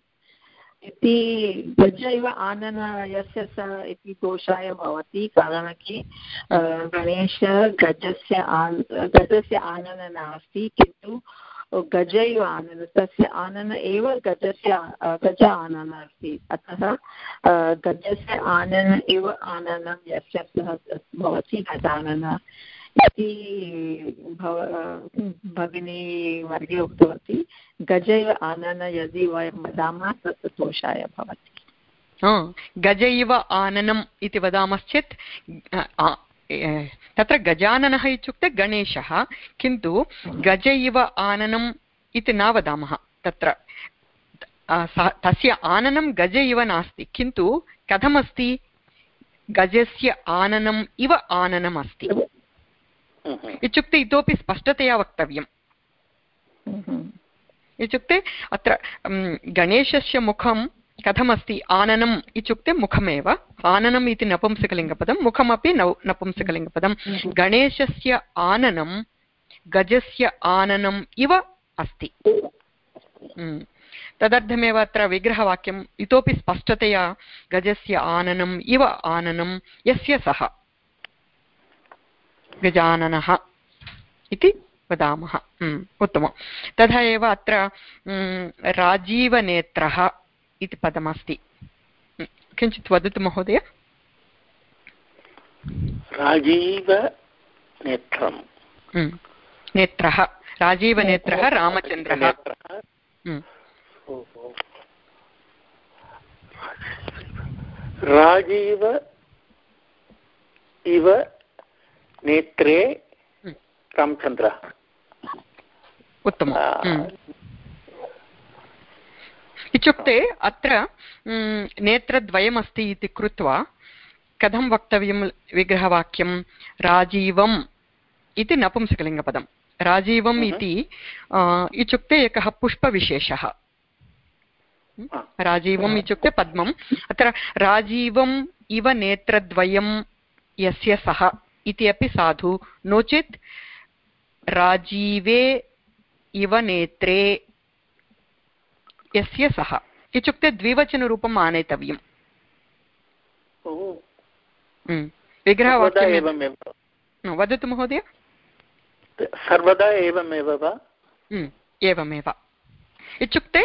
इति गज इव आनन यस्य सः इति दोषाय भवति, कारणं कि गणेश गजस्य आन्, गजस्य आनन नास्ति, किन्तु गजैव आनन, तस्य आनन एव गजस्य गज आनन अस्ति। अतः गजस्य आनन इव आननं यस्य सः भवति, गजानन। इति भगिनी वर्गे उक्तवती गजैव आनन यदि वयं वदामः तत् दोषाय भवति
गज इव आननम् इति वदामश्चेत् तत्र गजाननः इत्युक्ते गणेशः किन्तु गज इव आननम् इति न वदामः तत्र तस्य आननं गज इव नास्ति किन्तु कथमस्ति गजस्य आननम् इव आननम् अस्ति इत्युक्ते इतोपि स्पष्टतया वक्तव्यम्। इत्युक्ते अत्र गणेशस्य मुखं कथमस्ति? आननम् इत्युक्ते मुखमेव। आननम् इति नपुंसकलिङ्गपदं मुखमपि नौ नपुंसकलिङ्गपदं। गणेशस्य आननं गजस्य आननम् इव अस्ति। तदर्थमेव अत्र विग्रहवाक्यम् इतोपि स्पष्टतया गजस्य आननम् इव आननं यस्य सः। गजाननः इति वदामः। उत्तमं तथा एव अत्र राजीवनेत्रः इति पदमस्ति। किञ्चित् वदतु महोदय।
राजीवनेत्रं
नेत्रः। राजीवनेत्रः रामचन्द्रः।
राजीव इव नेत्रे रामचन्द्रः
उत्तमम्। इत्युक्ते अत्र नेत्रद्वयमस्ति इति कृत्वा कथं वक्तव्यं विग्रहवाक्यं राजीवम् इति नपुंसकलिङ्गपदं राजीवम् इति इत्युक्ते एकः पुष्पविशेषः। राजीवम् इत्युक्ते पद्मम्। अत्र राजीवम् इव नेत्रद्वयं यस्य सः। इति अपि साधु। नो चेत् राजीवे इव नेत्रे यस्य सः। इत्युक्ते द्विवचनरूपम् आनेतव्यम्। विग्रहवाक्यं वदतु महोदय।
सर्वदा एवमेव वा?
एवमेव। इत्युक्ते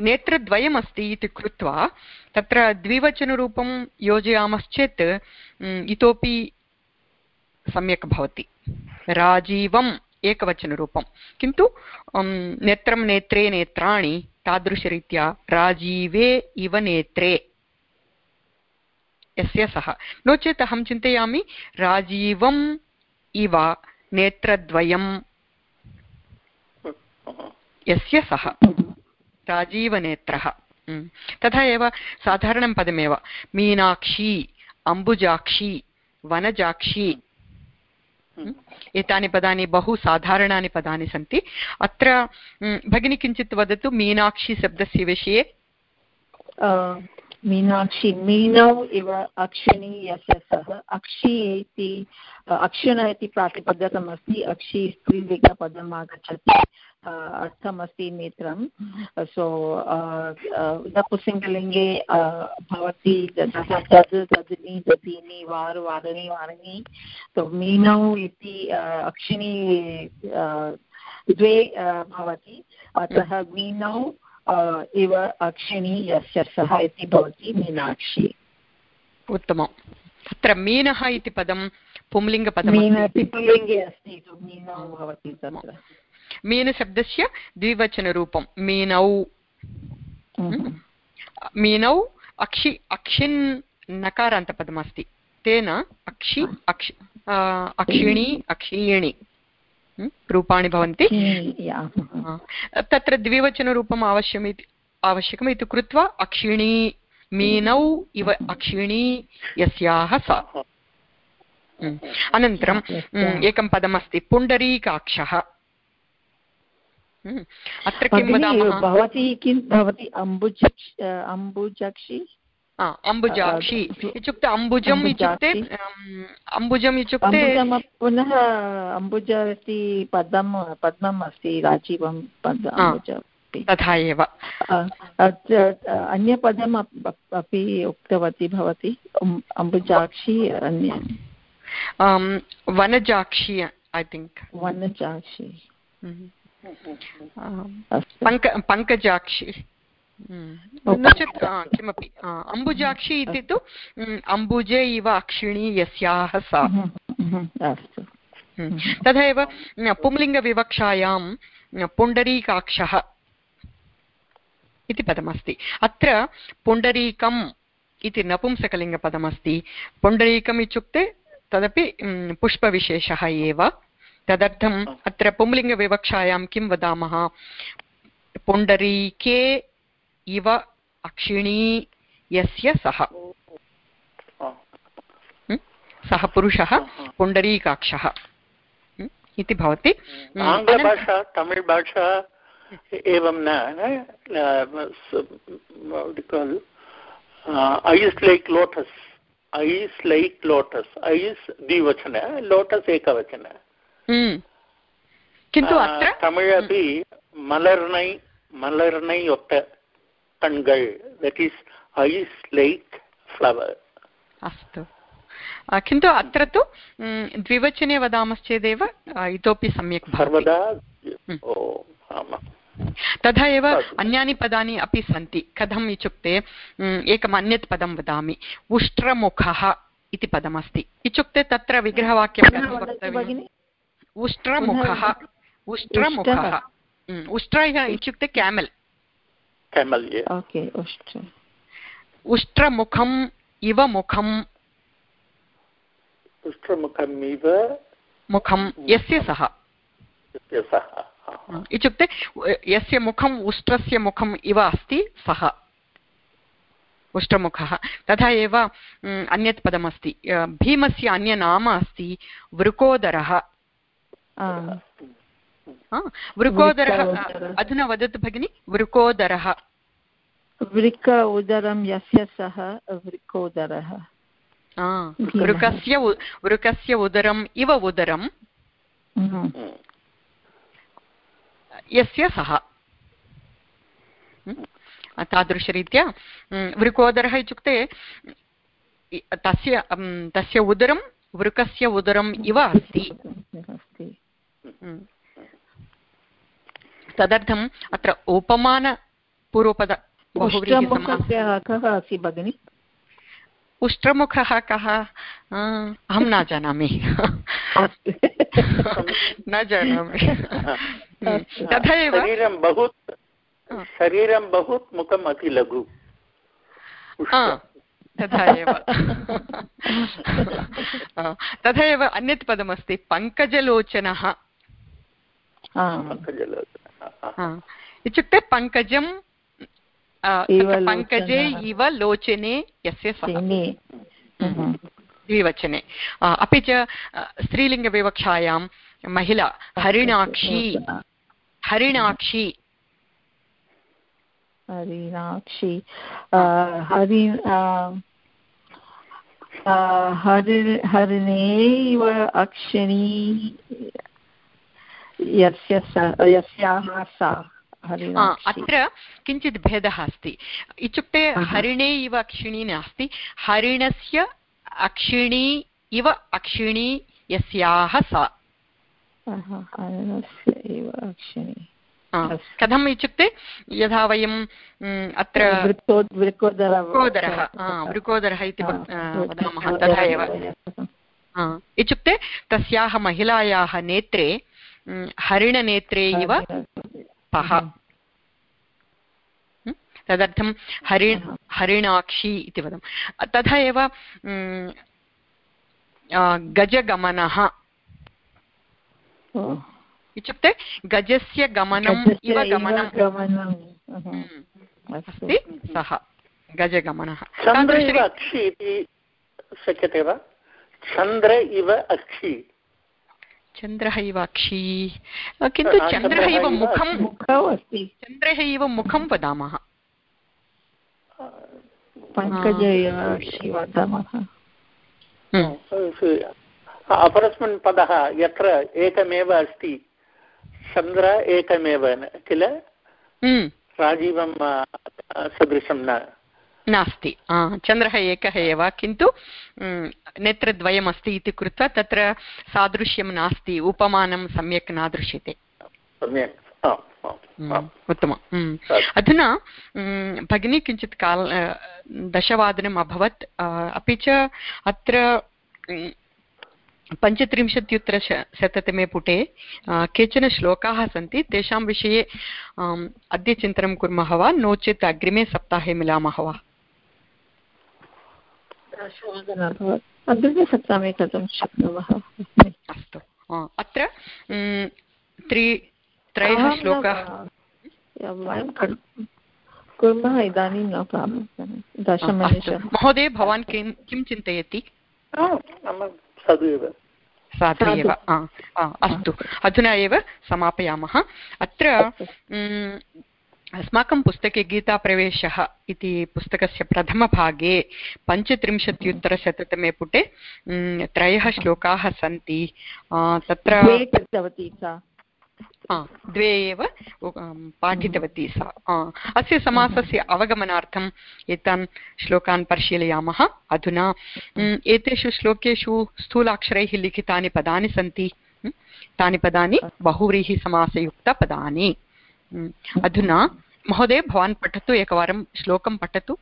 नेत्रद्वयमस्ति इति कृत्वा तत्र द्विवचनरूपं योजयामश्चेत् इतोपि सम्यक् भवति। राजीवम् एकवचनरूपं किन्तु नेत्रं नेत्रे नेत्राणि तादृशरीत्या राजीवे इव नेत्रे। यस्य सः। नो चेत् अहं चिन्तयामि, राजीवम् इव नेत्रद्वयं यस्य सः। राजीवनेत्रः। तथा एव साधारणं पदमेव। मीनाक्षी, अम्बुजाक्षी, वनजाक्षी। एतानि पदानि बहु साधारणानि पदानि सन्ति। अत्र भगिनी किञ्चित् वदतु मीनाक्षी विषये।
मीनाक्षी, मीनौ इव अक्षिणी यस्य सः। अक्षि इति अक्षिण इति प्रातिपदकमस्ति, अक्षि स्त्रीलिङ्गपदम् आगच्छति अर्थमस्ति नेत्रं सो नपुसिङ्गलिङ्गे भवति तद् तदिनी दधिनी वार्, वारिणी वारिणी। तो मीनौ इति अक्षिणी द्वे भवति। अतः मीनौ इव अक्षिणी यस्य सः इति भवति मीनाक्षी।
उत्तमम्। तत्र मीनः इति पदं पुंलिङ्गपदं
पुल्लिङ्गे अस्ति मीनौ भवति तत्र।
मीनशब्दस्य द्विवचनरूपं मीनौ। हम्म। मीनौ अक्षि अक्षिन् नकारान्तपदमस्ति। तेन अक्षि अक्षि अक्षिणी अक्षीणि हम्म, रूपाणि भवन्ति तत्र द्विवचनरूपम् आवश्यम् इति आवश्यकम् इति कृत्वा अक्षिणी मीनौ इव अक्षिणी यस्याः सा हम्म, अनन्तरम् एकं पदमस्ति पुण्डरीकाक्षः हम्म, अत्र किं वदामः
भवती किं भवती अम्बुज अम्बुजक्षि
अम्बुजाक्षि इत्युक्ते अम्बुजम् इत्युक्ते अम्बुजम् इत्युक्ते
पुनः अम्बुज इति पदं पद्मम् अस्ति राजीवं पद
तथा एव
अन्यपदम् अपि उक्तवती भवती अम्बुजाक्षी अन्य
वनजाक्षी ऐ थिङ्क्
वनजाक्षी।
पङ्क पङ्कजाक्षि नो चेत् किमपि अम्बुजाक्षी इति तु अम्बुजे इव अक्षिणी यस्याः सा। तथा एव पुंलिङ्गविवक्षायां पुण्डरीकाक्षः इति पदमस्ति। अत्र पुण्डरीकम् इति नपुंसकलिङ्गपदमस्ति। पुण्डरीकम् इत्युक्ते तदपि पुष्पविशेषः एव। तदर्थम् अत्र पुंलिङ्गविवक्षायां किं वदामः? पुण्डरीके इव अक्षिणी यस्य सः। सः पुरुषः पुण्डरीकाक्षः। इति भवति।
आङ्ग्लभाषा तमिळ्भाषा एवं न eyes like lotus eyes like lotus eyes द्विवचन लोटस् एकवचन।
किन्तु
तमिळ् अपि मलर्नै मलर्नै ओट्ट। tangal that is as like flower
अस्तु। किन्तु अत्र तु द्विवचने वदामश्चेदेव इतोपि सम्यक्
सर्वदा
तथा एव अन्यानि पदानि अपि सन्ति। कथम् इत्युक्ते एकम् अन्यत् पदं वदामि। उष्ट्रमुखः इति पदमस्ति। इत्युक्ते तत्र विग्रहवाक्यं कथं वक्तव्यम्? उष्ट्रमुखः। उष्ट्रमुखः। उष्ट्र इत्युक्ते केमल् उष्ट्रमुखम् इव मुखम्
उष्ट्रमुखम् इव
मुखं यस्य सः इत्युक्ते यस्य मुखम् उष्ट्रस्य मुखम् इव अस्ति सः उष्ट्रमुखः तथा एव अन्यत् पदमस्ति भीमस्य अन्यनाम अस्ति वृकोदरः वृकोदरः अधुना वदतु भगिनि वृकोदरः।
वृक उदरं यस्य सः वृकोदरः।
वृकस्य वृकस्य उदरम् इव उदरं यस्य सः। तादृशरीत्या वृकोदरः इत्युक्ते तस्य तस्य उदरं वृकस्य उदरम् इव अस्ति। तदर्थम् अत्र उपमानपूर्वपद
कः अस्ति भगिनि?
उष्ट्रमुखः कः? अहं न जानामि। न जानामि।
तथा एव। शरीरं बहु शरीरं बहु मुखम् अति लघु।
तथा एव। तथा एव अन्यत् पदमस्ति पङ्कजलोचनः। इत्युक्ते पङ्कजं पङ्कजे इव लोचने यस्य द्विवचने. अपि च स्त्रीलिङ्गविवक्षायां महिला हरिणाक्षी हरिणाक्षी.
हरिणाक्षि. हरि हरि हरिणेव अक्षिणी यस्य यस्याः सा
अत्र किञ्चित् भेदः अस्ति। इत्युक्ते हरिणे इव अक्षिणी नास्ति। हरिणस्य अक्षिणी इव अक्षिणी यस्याः सा। कथम् इत्युक्ते? यथा वयम् अत्र वृकोदरः वृकोदरः इति वदामः तथा एव। इत्युक्ते तस्याः महिलायाः नेत्रे हरिणनेत्रे इव पः तदर्थं हरि हरिणाक्षी इति वदम् तथा एव गजगमनः इत्युक्ते गजस्य गमनम् इव गमनं अस्ति सः गजगमनः
शक्यते वा? चन्द्र इव अक्षि
चन्द्रः इव अक्षी किन्तु चन्द्रः इव मुखं
अस्ति
चन्द्रः इव मुखं वदामः।
वदामः।
अपरस्मिन् पदः यत्र एकमेव अस्ति चन्द्र एकमेव किल?
हम्म।
राजीवं सदृशं न।
नास्ति। चन्द्रः एकः एव किन्तु नेत्रद्वयमस्ति इति कृत्वा तत्र सादृश्यं नास्ति उपमानं सम्यक् न दृश्यते। उत्तमम् अधुना भगिनी किञ्चित् काल दशवादनम् अभवत्। अपि च अत्र पञ्चत्रिंशत्युत्तरशततमे पुटे केचन श्लोकाः सन्ति तेषां विषये अद्य चिन्तनं कुर्मः वा नो चेत् अग्रिमे सप्ताहे मिलामः वा?
अग्रिमे सप्ताहे कर्तुं शक्नुमः।
अस्तु। अत्र त्रि त्रयः श्लोकाः।
वयं कुर्मः इदानीं न प्रारम्भं।
महोदय भवान् किं किं चिन्तयति? साधु एव। अस्तु। अधुना एव समापयामः। अत्र अस्माकं पुस्तके गीताप्रवेशः इति पुस्तकस्य प्रथमभागे पञ्चत्रिंशत्युत्तरशततमे पुटे त्रयः श्लोकाः सन्ति. तत्र द्वे एव पाठितवती सा. अस्य समासस्य अवगमनार्थम् एतान् श्लोकान् परिशीलयामः अधुना. एतेषु श्लोकेषु स्थूलाक्षरैः लिखितानि पदानि सन्ति. तानि पदानि बहुव्रीहिसमासयुक्तपदानि. अधुना महोदय भवान् पठतु एकवारं श्लोकं पठतु।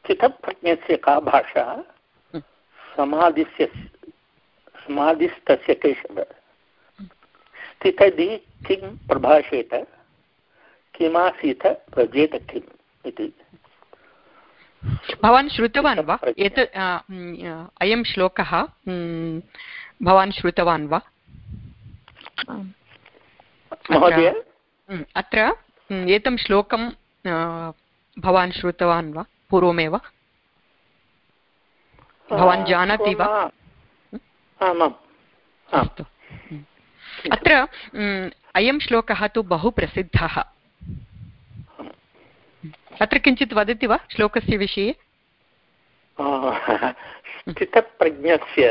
स्थितप्रज्ञस्य का भाषा? समाधिस्य समाधिस्तस्य केशव स्थितधि किं प्रभाषेत? किमासीत् व्रजेत किम् इति।
भवान् श्रुतवान् वा? एतत् अयं श्लोकः। भवान् श्रुतवान् वा?
महोदय?
अत्र एतं श्लोकं भवान् श्रुतवान् वा? पूर्वमेव? भवान् जानाति वा?
आमाम्।
अस्तु। अत्र अयं श्लोकः तु बहु प्रसिद्धः अत्र किञ्चित् वदति वा श्लोकस्य विषये?
स्थितप्रज्ञस्य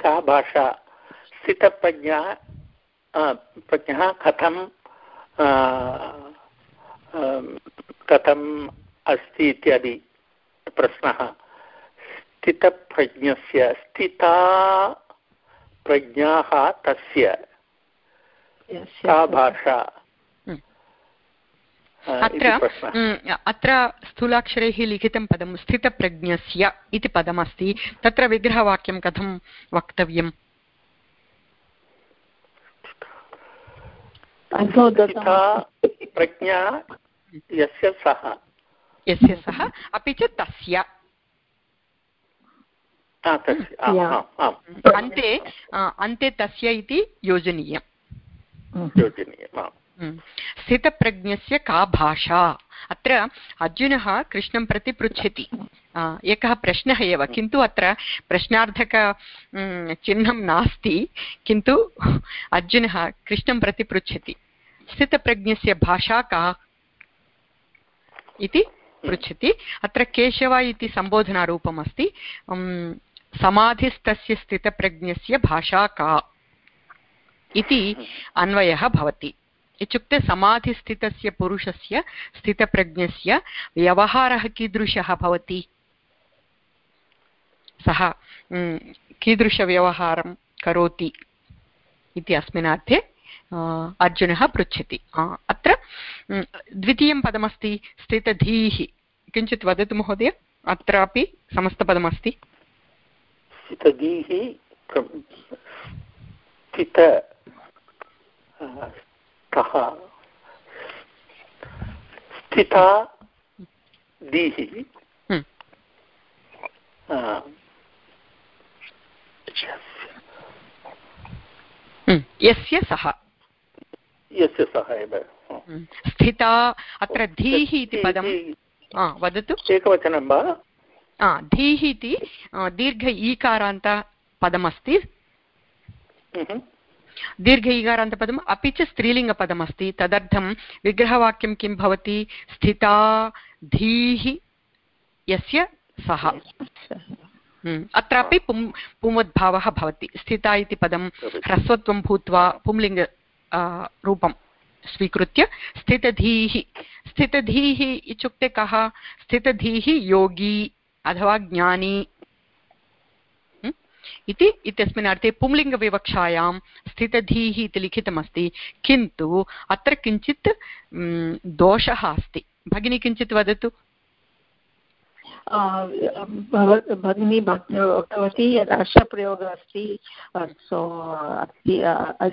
का भाषा? स्थितप्रज्ञा प्रज्ञः कथं कथम् अस्ति इत्यादि प्रश्नः। स्थितप्रज्ञस्य स्थिता प्रज्ञाः तस्य। भाषा।
अत्र अत्र स्थूलाक्षरैः लिखितं पदं स्थितप्रज्ञस्य इति पदमस्ति। तत्र विग्रहवाक्यं कथं वक्तव्यम्?
प्रज्ञा यस्य सः।
यस्य सः अपि च तस्य। अन्ते अन्ते तस्य इति योजनीयम्। स्थितप्रज्ञस्य का भाषा? अत्र अर्जुनः कृष्णं प्रति पृच्छति। एकः प्रश्नः एव किन्तु अत्र प्रश्नार्थक चिह्नं नास्ति किन्तु अर्जुनः कृष्णं प्रति पृच्छति। स्थितप्रज्ञस्य भाषा का इति पृच्छति। अत्र केशव इति सम्बोधनारूपम् अस्ति समाधिस्तस्य स्थितप्रज्ञस्य भाषा का इति अन्वयः भवति। इत्युक्ते समाधिस्थितस्य पुरुषस्य स्थितप्रज्ञस्य व्यवहारः कीदृशः भवति? सः कीदृशव्यवहारं करोति इति अस्मिन् अर्थे अर्जुनः पृच्छति अत्र द्वितीयं पदमस्ति स्थितधीः किञ्चित् वदतु महोदय अत्रापि समस्तपदमस्ति
स्थितधीः स्थित स्थिता दीः।
यस्य सः
यस्य सः एव।
स्थिता अत्र धीः इति पदं वदतु।
एकवचनं वा?
धीः इति दीर्घ ईकारान्त पदमस्ति। दीर्घ ईकारान्तपदम् अपि च स्त्रीलिङ्गपदमस्ति तदर्थं विग्रहवाक्यं किं भवति? स्थिता धीः यस्य सः। अत्रापि पुं पुंवद्भावः भवति। स्थिता इति पदं ह्रस्वत्वं भूत्वा पुंलिङ्ग रूपं स्वीकृत्य स्थितधीः स्थितधीः इत्युक्ते कः? स्थितधीः योगी अथवा ज्ञानी। इति इत्यस्मिन् अर्थे पुंलिङ्गविवक्षायां स्थितधीः इति लिखितमस्ति, किन्तु अत्र किञ्चित् दोषः अस्ति। भगिनी किञ्चित् वदतु।
भगिनी उक्तवती यद् अर्षप्रयोगः अस्ति सो, अस्ति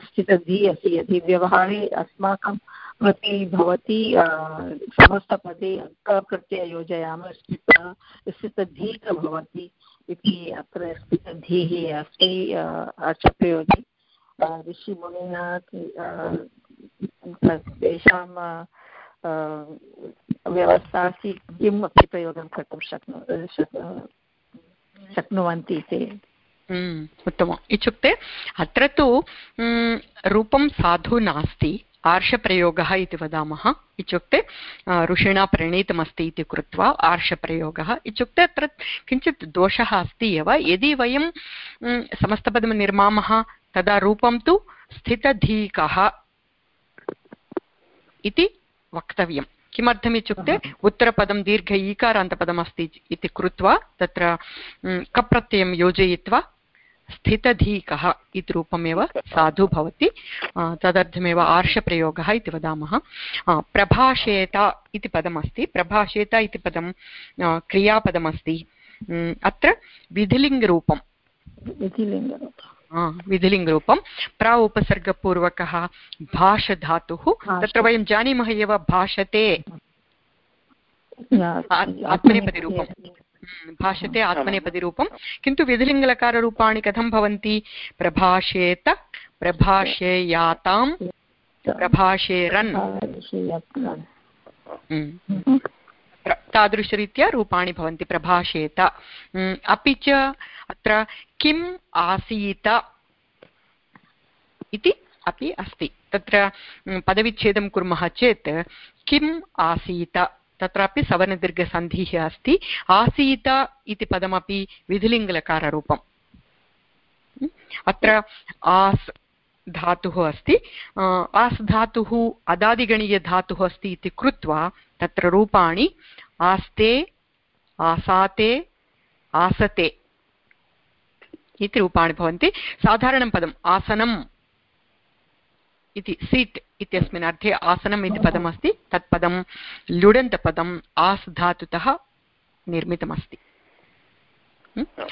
स्थितधि अस्ति यदि व्यवहारे अस्माकं प्रति भवति समस्तपदे अङ्कप्रत्यय योजयामः स्थित स्थितधीक भवति इति अत्र स्थितधीः अस्ति अर्चप्रयोगे ऋषिमुनिना तेषां व्यवस्था अस्ति किम् अपि प्रयोगं कर्तुं शक्नु शक्नुवन्ति ते।
हम्म, उत्तमम्। इत्युक्ते अत्र तु हम्म, रूपं साधु नास्ति आर्षप्रयोगः इति वदामः। इत्युक्ते ऋषिणा प्रणीतमस्ति इति कृत्वा आर्षप्रयोगः। इत्युक्ते अत्र किञ्चित् दोषः अस्ति एव। यदि वयं समस्तपदं निर्मामः तदा रूपं तु स्थितधीकः इति वक्तव्यं किमर्थम् इत्युक्ते उत्तरपदं दीर्घ ईकारान्तपदमस्ति इति कृत्वा तत्र कप्रत्ययं योजयित्वा स्थितधीकः इति रूपमेव साधु भवति। तदर्थमेव आर्षप्रयोगः इति वदामः। प्रभाषेत इति पदमस्ति। प्रभाषेत इति पदं क्रियापदमस्ति। अत्र विधिलिङ्गरूपं विधिलिङ्गरूपं प्र उपसर्गपूर्वकः भाषधातुः। तत्र वयं जानीमः एव भाषते। आत्मनेपदिरूपं। भाष्यते आत्मनेपदिरूपं। किन्तु विधिलिङ्गलकाररूपाणि कथं भवन्ति? प्रभाषेत प्रभाषेयातां प्रभाषेरन्। तादृशरीत्या रूपाणि भवन्ति प्रभाषेत। अपि च अत्र किम् आसीत इति अपि अस्ति। तत्र पदविच्छेदं कुर्मः चेत् किम् आसीत, तत्रापि सवर्णदीर्घसन्धिः अस्ति। आसीत इति पदमपि विधिलिङ्गलकाररूपम्। अत्र आस् धातुः अस्ति। आस् धातुः अदादिगणीयधातुः अस्ति इति कृत्वा तत्र रूपाणि आस्ते, आसाते, आसते। इति रूपाणि भवन्ति। साधारणं पदम् आसनं इति सीट् इत्यस्मिन् अर्थे आसनम् इति पदमस्ति। तत् पदं ल्युडन्तपदम् आस् धातुतः निर्मितमस्ति।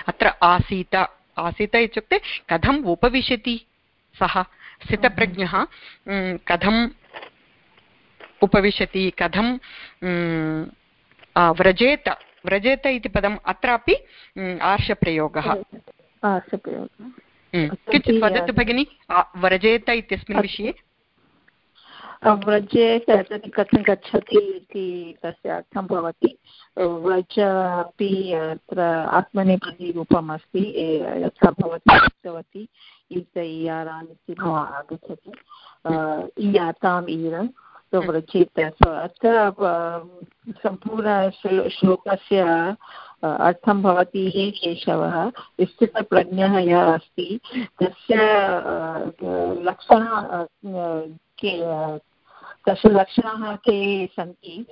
अत्र आसीत आसीत इत्युक्ते कथम् उपविशति सः? स्थितप्रज्ञः कथम् उपविशति कथं व्रजेत व्रजेत इति पदम् अत्रापि आर्षप्रयोगः। किञ्चित् वदतु भगिनि व्रजेत इत्यस्मिन् विषये?
व्रजेत कथं गच्छति इति तस्य अर्थं भवति। व्रज अपि अत्र आत्मनेपदीरूपम् अस्ति यथा भवती उक्तवती ईत इयारान् इति आगच्छति। इयाताम् ईर तो व्रजेत अत्र सम्पूर्ण श्लोकस्य अर्थं भवति हे केशवः। स्थितप्रज्ञः यः अस्ति, तस्य लक्षणः तस्य लक्षणाः के सन्ति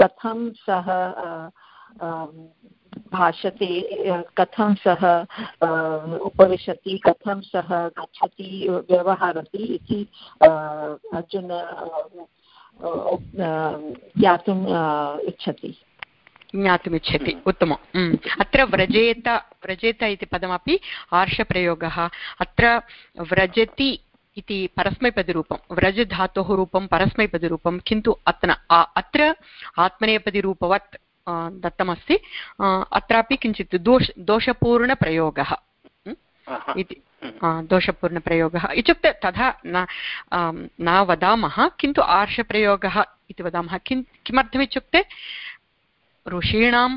कथं सः भाषते कथं सः उपविशति, कथं सः गच्छति, व्यवहरति इति अर्जुन ज्ञातुम् इच्छति।
ज्ञातुमिच्छति उत्तमम्। अत्र व्रजेत व्रजेत इति पदमपि आर्षप्रयोगः। अत्र व्रजति इति परस्मैपदिरूपं व्रज धातोः रूपं परस्मैपदिरूपं किन्तु अत्र अत्र आत्मनेपदिरूपवत् दत्तमस्ति। अत्रापि किञ्चित् दोष दोषपूर्णप्रयोगः। इति। दोषपूर्णप्रयोगः। इत्युक्ते तथा न न वदामः किन्तु आर्षप्रयोगः इति वदामः। किं किमर्थमित्युक्ते ऋषीणां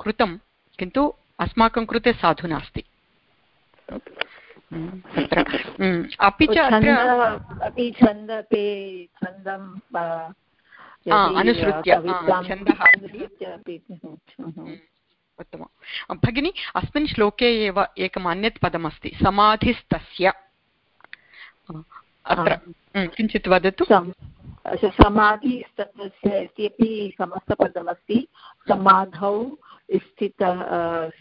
कृतं किन्तु अस्माकं कृते साधु नास्ति। अपि च
अपि छन्दपि छन्दं
अनुसृत्य छन्दः उत्तमं भगिनी अस्मिन् श्लोके एव एकम् अन्यत् पदमस्ति समाधिस्तस्य। अत्र किञ्चित् वदतु।
समाधिस्तस्य इत्यपि समस्तपदमस्ति। समाधौ स्थितः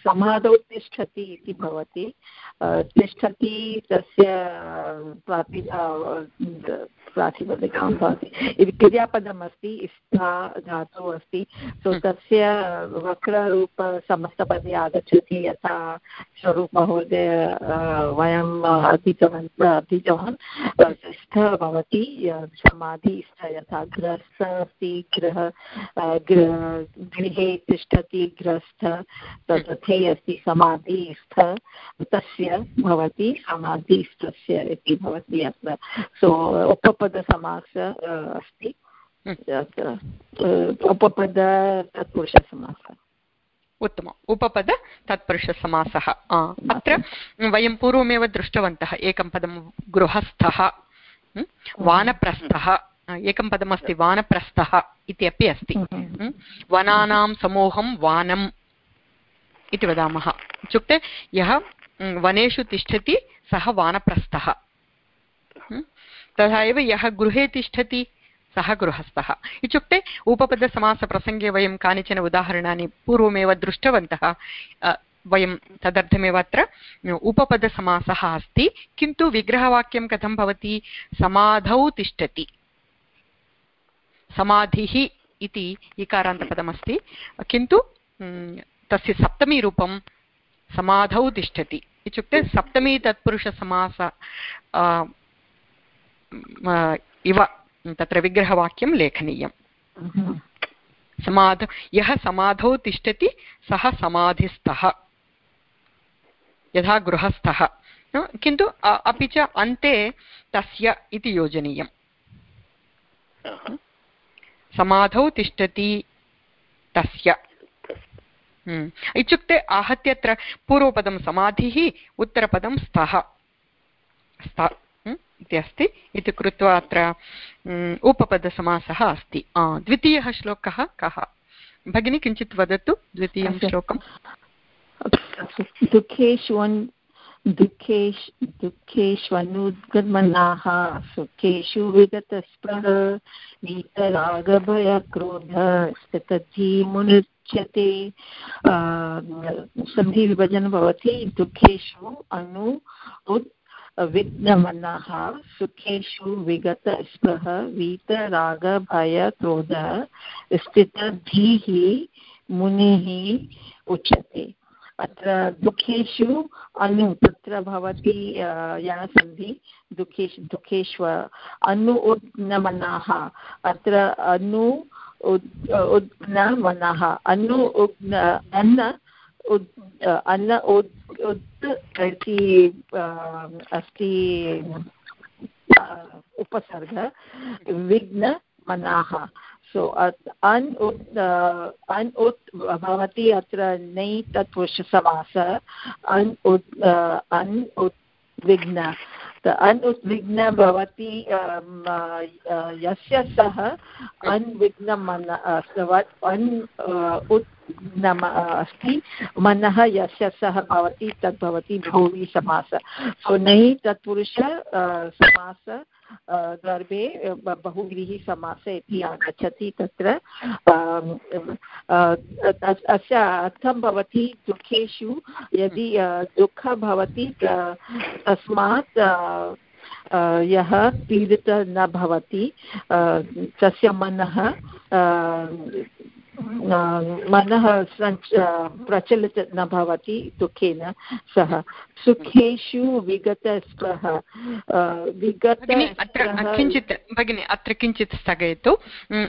समाधौ तिष्ठति इति भवति। तिष्ठति तस्य प्राति प्रातिपदिकां भवति। इति क्रियापदमस्ति स्था धातुः अस्ति। सो तस्य वक्ररूप समस्तपदे आगच्छति यथा स्वरूपमहोदय वयम् अधीतवन्तः अधीतवान् स्थ भवति समाधिस्थ यथा गृहस्थ अस्ति गृह गृहे तिष्ठति गृहस्थ तथे अस्ति समाधिस्थ तस्य भवति समाधिस्थस्य इति भवति अत्र। सो उपपदसमास अस्ति। उपपद तत्पुरुषसमासः।
उत्तमम् उपपद तत्पुरुषसमासः। अत्र वयं पूर्वमेव दृष्टवन्तः एकं पदं गृहस्थः वानप्रस्थः एकं पदमस्ति वानप्रस्थः। इति अपि अस्ति। वनानां समूहं वानम् इति वदामः। इत्युक्ते यः वनेषु तिष्ठति सः वानप्रस्थः। तथा एव यः गृहे तिष्ठति सः गृहस्थः। इत्युक्ते उपपदसमासप्रसङ्गे वयं कानिचन उदाहरणानि पूर्वमेव दृष्टवन्तः वयं तदर्थमेव अत्र उपपदसमासः अस्ति किन्तु विग्रहवाक्यं कथं भवति? समाधौ तिष्ठति। समाधिः इति इकारान्तपदमस्ति। किन्तु तस्य सप्तमीरूपं समाधौ तिष्ठति। इत्युक्ते सप्तमी तत्पुरुषसमास इव तत्र विग्रहवाक्यं लेखनीयम्। समाध, यः समाधौ तिष्ठति, सः समाधिस्थः। यथा गृहस्थः। किन्तु अपि च अन्ते तस्य इति योजनीयम्। समाधौ तिष्ठति तस्य। इत्युक्ते आहत्य अत्र पूर्वपदं समाधिः उत्तरपदं स्तः स्त इति अस्ति। इति कृत्वा अत्र उपपदसमासः अस्ति। द्वितीयः श्लोकः कः? भगिनी किञ्चित् वदतु द्वितीयं श्लोकं
दुःखेष्वन् दुःखेष् दुःखेष्वनुद्गमनाः, सुखेषु विगतस्पृह वीतरागभयक्रोध स्थितधीमुनुच्यते सन्धिविभजनं भवति दुःखेषु अनु उत् विघ्नमनः सुखेषु विगतस्पृह वीतरागभयक्रोधः स्थितधीः मुनिः उच्यते। अत्र दुःखेषु अनु, तत्र भवति यणसन्धि दुःखेषु दुःखेष्व अनु उद्नमनाः अत्र अनु उद्नमनः अनु उग्न अन्न उद् अन्न उद् उत् इति अस्ति उपसर्ग, विघ्नमनाः। सो अन् उत् अन् उत् भवति अत्र नै तत्पुरुषसमास अन् उत् अन् उत् विघ्न अन् उद्विग्न भवति यस्य सः अन्विघ्नं अन् उत् अस्ति। मनः यस्य सः भवति, तद् भवति भूमि समास सो नहि तत्पुरुष समास गर्भे बहुव्रीहिसमास इति आगच्छति तत्र। अस्य अर्थं भवति दुःखेषु। यदि दुःखः भवति तस्मात् यः पीडितः न भवति तस्य मनः मनः प्रचलित न भवति दुःखेन सह। सुखेषु विगतस्पृह
विगत अत्र किञ्चित् भगिनि अत्र किञ्चित् स्थगयतु।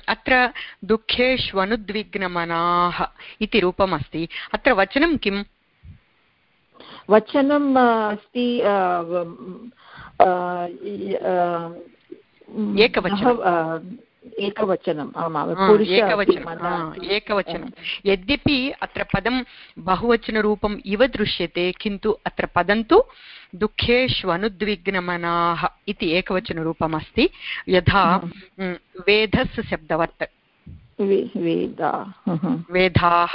अत्र दुःखेष्वनुद्विग्नमनाः इति रूपम् अस्ति अत्र वचनं किम्?
वचनम् अस्ति
एकवचनं।
एकवचनम्
आमाम् एकवचनं यद्यपि अत्र पदं बहुवचनरूपम् इव दृश्यते किन्तु अत्र पदं तु दुःखेष्वनुद्विग्नमनाः इति एकवचनरूपम् अस्ति यथा वेधस् शब्दवत् वेदाः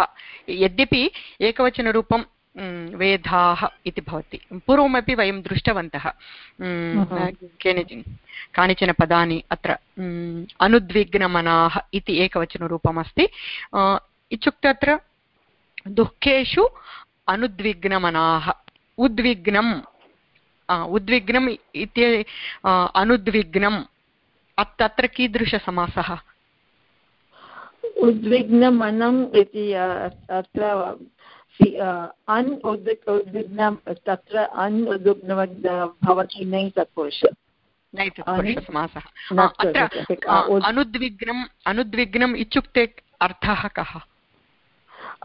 यद्यपि एकवचनरूपं वेदाः इति भवति। पूर्वमपि वयं दृष्टवन्तः। केनचिन् कानिचन पदानि अत्र अनुद्विग्नमनाः इति एकवचनरूपमस्ति। इत्युक्ते अत्र दुःखेषु अनुद्विग्नमनाः उद्विग्नम् उद्विग्नम् इति अनुद्विग्नम् तत्र कीदृशसमासः?
उद्विग्नमनम् इति अत्र अन् उद्विग्नं तत्र अन् भवति नै तत्पुरुष
अनुद्विग्नम् अनुद्विग्नम् इत्युक्ते अर्थः कः?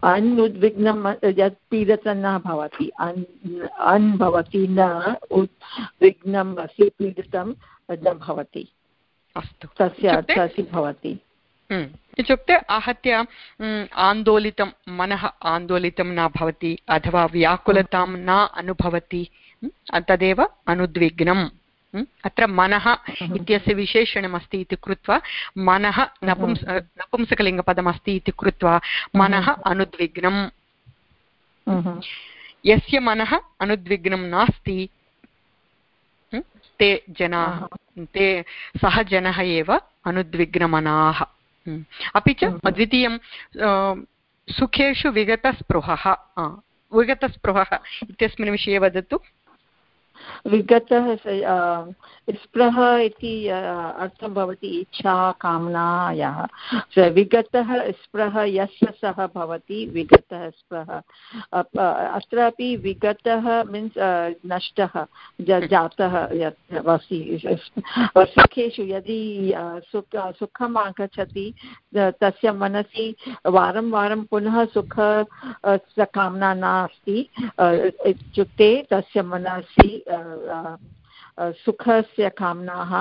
अनुद्विग्नं यत् पीडितं न भवति। अन् अन् भवति न उद्विग्नम् अस्ति पीडितं न भवति।
अस्तु।
तस्य अर्थः भवति।
इत्युक्ते आहत्य आन्दोलितं मनः आन्दोलितं न भवति अथवा व्याकुलतां न अनुभवति तदेव अनुद्विग्नम् अत्र मनः इत्यस्य विशेषणमस्ति इति कृत्वा मनः नपुंस नपुंसकलिङ्गपदमस्ति इति कृत्वा मनः अनुद्विग्नम्। यस्य मनः अनुद्विग्नं नास्ति ते जनाः ते सः जनः एव अनुद्विग्नमनाः। अपि च हम्म। द्वितीयं सुखेषु विगतस्पृहः विगतस्पृहः इत्यस्मिन् विषये वदतु
विगतः स्पृह इति अर्थं भवति इच्छा कामनायाः विगतः स्पृह, यस्य सः भवति, विगतः स्पृह। अत्रापि विगतः मीन्स् नष्टः जातः, यत् वसि सुखेषु यदि सुख, सुखम् आगच्छति तस्य मनसि वारं वारं पुनः सुख कामना नास्ति इत्युक्ते तस्य मनसि सुखस्य कामनाः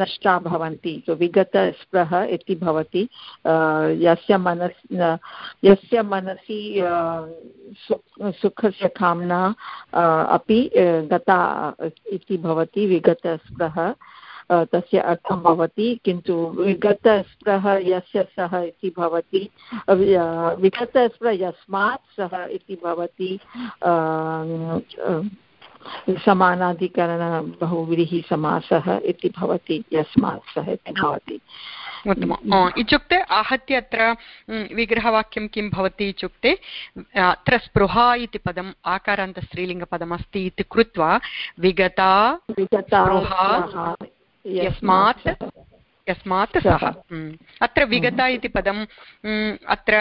नष्टा भवन्ति विगतस्पृह इति भवति। यस्य मनस् यस्य मनसि सुखस्य कामना अपि गता इति भवति, विगतस्पृह। तस्य अर्थं भवति, किन्तु विगतस्पृह यस्य सः इति भवति विगतस्पृह यस्मात् सः इति भवति समानाधिकरण बहुव्रीहि समासः इति भवति यस्मात् सः इति भवति।
उत्तमम्। इत्युक्ते आहत्य अत्र विग्रहवाक्यं किं भवति इत्युक्ते अत्र स्पृहा इति पदम् आकारान्तस्त्रीलिङ्गपदमस्ति इति कृत्वा विगता विगता यस्मात् यस्मात् सः। अत्र विगता इति पदम् अत्र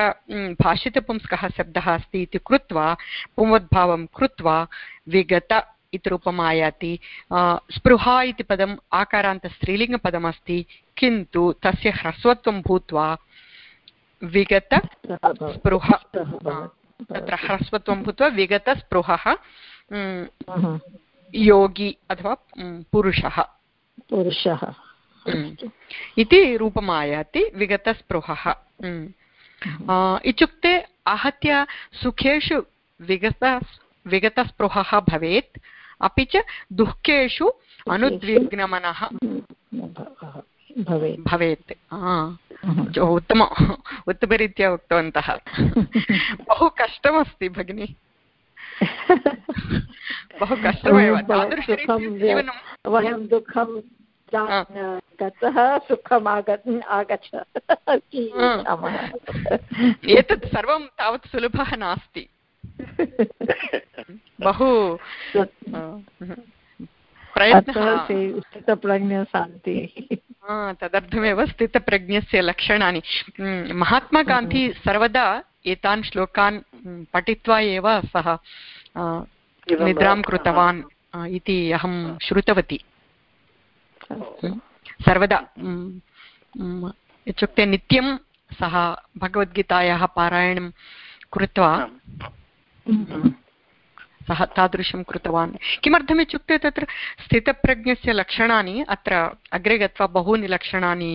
भाषितपुंस्कः शब्दः अस्ति इति कृत्वा पुंवद्भावं कृत्वा विगत इति रूपम् आयाति। स्पृहा इति पदम् आकारान्तस्त्रीलिङ्गपदमस्ति किन्तु तस्य ह्रस्वत्वं भूत्वा विगत स्पृह तत्र ह्रस्वत्वं भूत्वा विगतस्पृहः योगी अथवा पुरुषः।
पुरुषः।
इति रूपम् आयाति विगतस्पृहः इत्युक्ते आहत्य सुखेषु विगत विगतस्पृहः भवेत् अपि च दुःखेषु अनुद्विग्नमनः भवेत्। उत्तम उत्तमरीत्या उक्तवन्तः। [laughs] बहु कष्टमस्ति भगिनि। [laughs] बहु कष्टमेव।
वयं दुःखं गतः सुखम् आगत् आगच्छ। [laughs] [laughs]
एतत् सर्वं तावत् सुलभः नास्ति। [laughs] बहु
स्थितप्रज्ञ
तदर्थमेव स्थितप्रज्ञस्य लक्षणानि। महात्मागान्धी सर्वदा एतान् श्लोकान् पठित्वा एव सः निद्रां कृतवान् इति अहं श्रुतवती। सर्वदा। इत्युक्ते नित्यं सः भगवद्गीतायाः पारायणं कृत्वा सः तादृशं कृतवान्। किमर्थमित्युक्ते तत्र स्थितप्रज्ञस्य लक्षणानि अत्र अग्रे गत्वा बहूनि लक्षणानि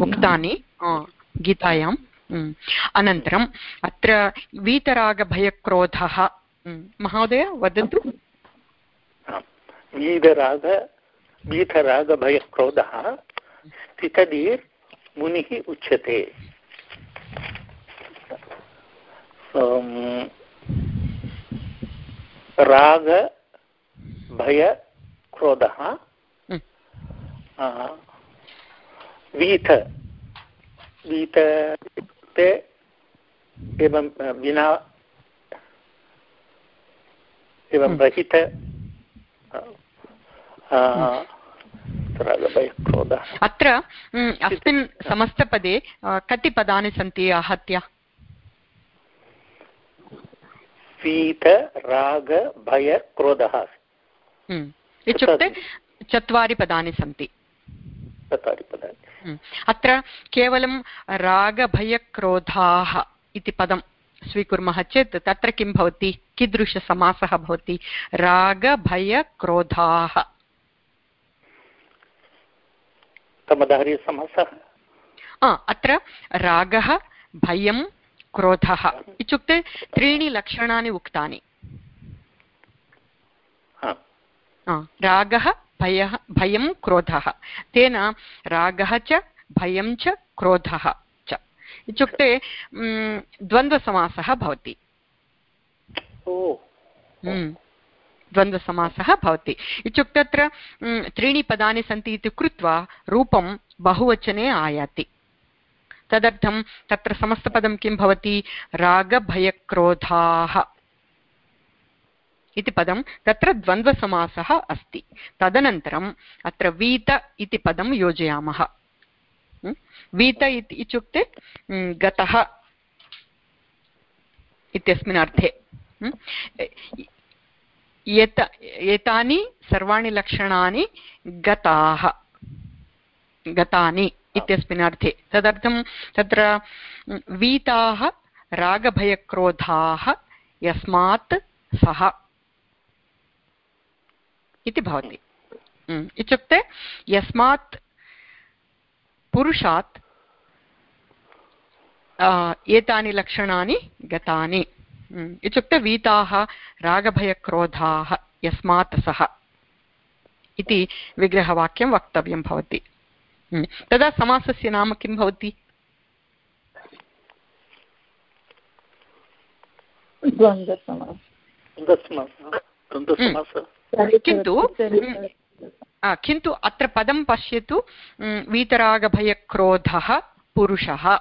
उक्तानि गीतायाम् अनन्तरम् अत्र वीतरागभयक्रोधः। महोदय वदतु।
वीतराग वीतरागभयक्रोधः स्थितधीर् मुनिः उच्यते। राग भय क्रोधः वीथ वीत एवं विना एवं रहित
अत्र अस्मिन् समस्तपदे कति पदानि सन्ति आहत्य?
वीत राग भय क्रोधः।
इत्युक्ते चत्वारि पदानि सन्ति।
चत्वारि पदानि।
अत्र केवलं रागभयक्रोधाः इति पदं स्वीकुर्मः चेत् तत्र किं भवति? कीदृशसमासः भवति? रागभयक्रोधाः अत्र रागः भयं क्रोधः इत्युक्ते त्रीणि लक्षणानि उक्तानि। रागः भयः भयं क्रोधः। तेन रागः च भयं च क्रोधः च। इत्युक्ते द्वन्द्वसमासः भवति। द्वन्द्वसमासः भवति। इत्युक्ते अत्र त्रीणि पदानि सन्ति इति कृत्वा रूपं बहुवचने आयाति। तदर्थं तत्र समस्तपदं किं भवति? रागभयक्रोधाः इति पदं तत्र द्वन्द्वसमासः अस्ति। तदनन्तरम् अत्र वीत इति पदं योजयामः। वीत इति इत्युक्ते गतः इत्यस्मिन् अर्थे। एत एतानि सर्वाणि लक्षणानि गताः। गतानि इत्यस्मिन् अर्थे। तदर्थं तत्र वीताः, रागभयक्रोधाः, यस्मात् सः। इति भवति। इत्युक्ते यस्मात् पुरुषात् एतानि लक्षणानि गतानि। इत्युक्ते वीताः रागभयक्रोधाः यस्मात् सः इति विग्रहवाक्यं वक्तव्यं भवति। तदा समासस्य नाम किं भवति? किन्तु। किन्तु अत्र पदं पश्यतु वीतरागभयक्रोधः पुरुषः।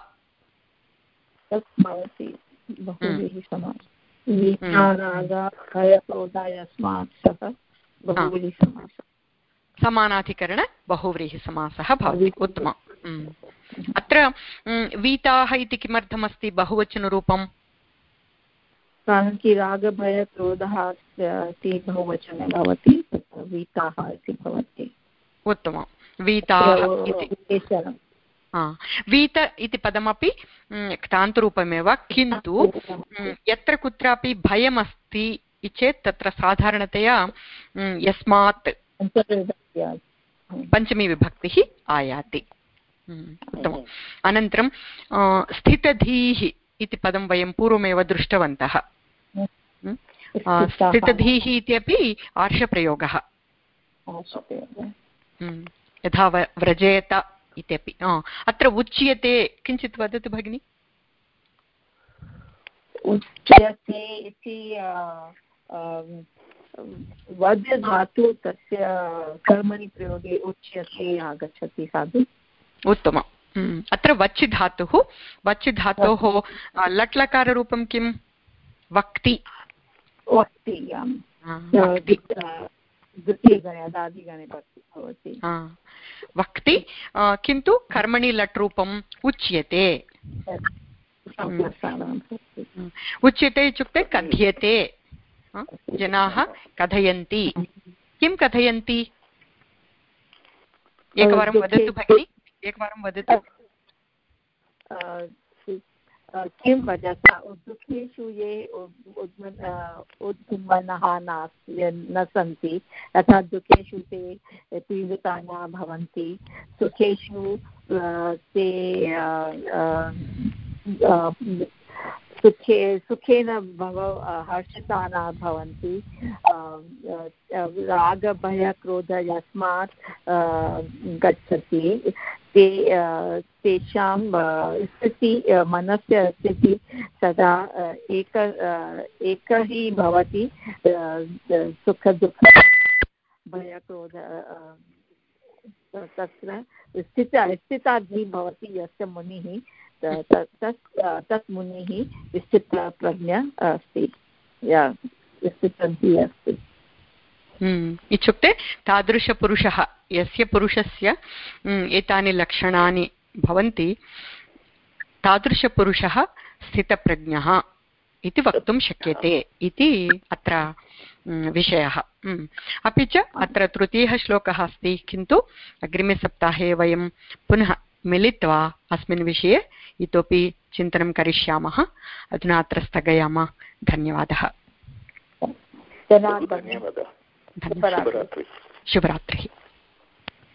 समानाधिकरण बहुव्रीहिसमासः भवति उत्तमम्। अत्र वीताः इति किमर्थमस्ति? बहुवचनरूपम्
कारण कि रागभयक्रोधः इति बहुवचने भवति वीताः इति भवति।
उत्तमं वीताः इति। वीत इति पदमपि क्तान्तरूपमेव किन्तु यत्र कुत्रापि भयमस्ति चेत् तत्र साधारणतया यस्मात् पञ्चमी विभक्तिः आयाति. उत्तमम्. अनन्तरं स्थितधीः इति पदं वयं पूर्वमेव दृष्टवन्तः. स्थितधीः इत्यपि आर्षप्रयोगः. यथा व्रजेत इत्यपि अत्र उच्यते किञ्चित् वदतु भगिनि?
उच्यते इति वद्य धातु तस्य कर्मणि प्रयोगे उच्यते आगच्छति साधु।
उत्तमम् हम्म, अत्र वच् धातुः वच् धातोः लट् लकाररूपं किं वक्ति।
वक्ति
वक्ति किन्तु कर्मणि लट् रूपम् उच्यते उच्यते इत्युक्ते कथ्यते। जनाः कथयन्ति। किं कथयन्ति? एकवारं वदतु भगिनि। एकवारं वदतु।
किं दुःखेषु ये उद्गुम्मनः नास्ति, न सन्ति। तथा दुःखेषु ते पीडिता न भवन्ति, सुखेषु ते सुखे, सुखेन भव हर्षिता न भवन्ति। रागभयक्रोध यस्मात् गच्छति। ते तेषां स्थितिः मनस्य स्थितिः सदा एक एक हि भवति सुखदुःख, भयक्रोध तत्र स्थित स्थिताधि भवति यस्य मुनिः तत् तत् मुनिः स्थितप्रज्ञा अस्ति स्थितधिः अस्ति।
इत्युक्ते तादृशपुरुषः यस्य पुरुषस्य हम्म, एतानि लक्षणानि भवन्ति तादृशपुरुषः स्थितप्रज्ञः इति वक्तुं शक्यते इति अत्र हम्म, विषयः। अपि च अत्र तृतीयः श्लोकः अस्ति किन्तु अग्रिमे सप्ताहे वयं पुनः मिलित्वा अस्मिन् विषये इतोपि चिन्तनं करिष्यामः। अधुना अत्र स्थगयामः। धन्यवादः।
धन्यवादः।
शुभरात्रिः।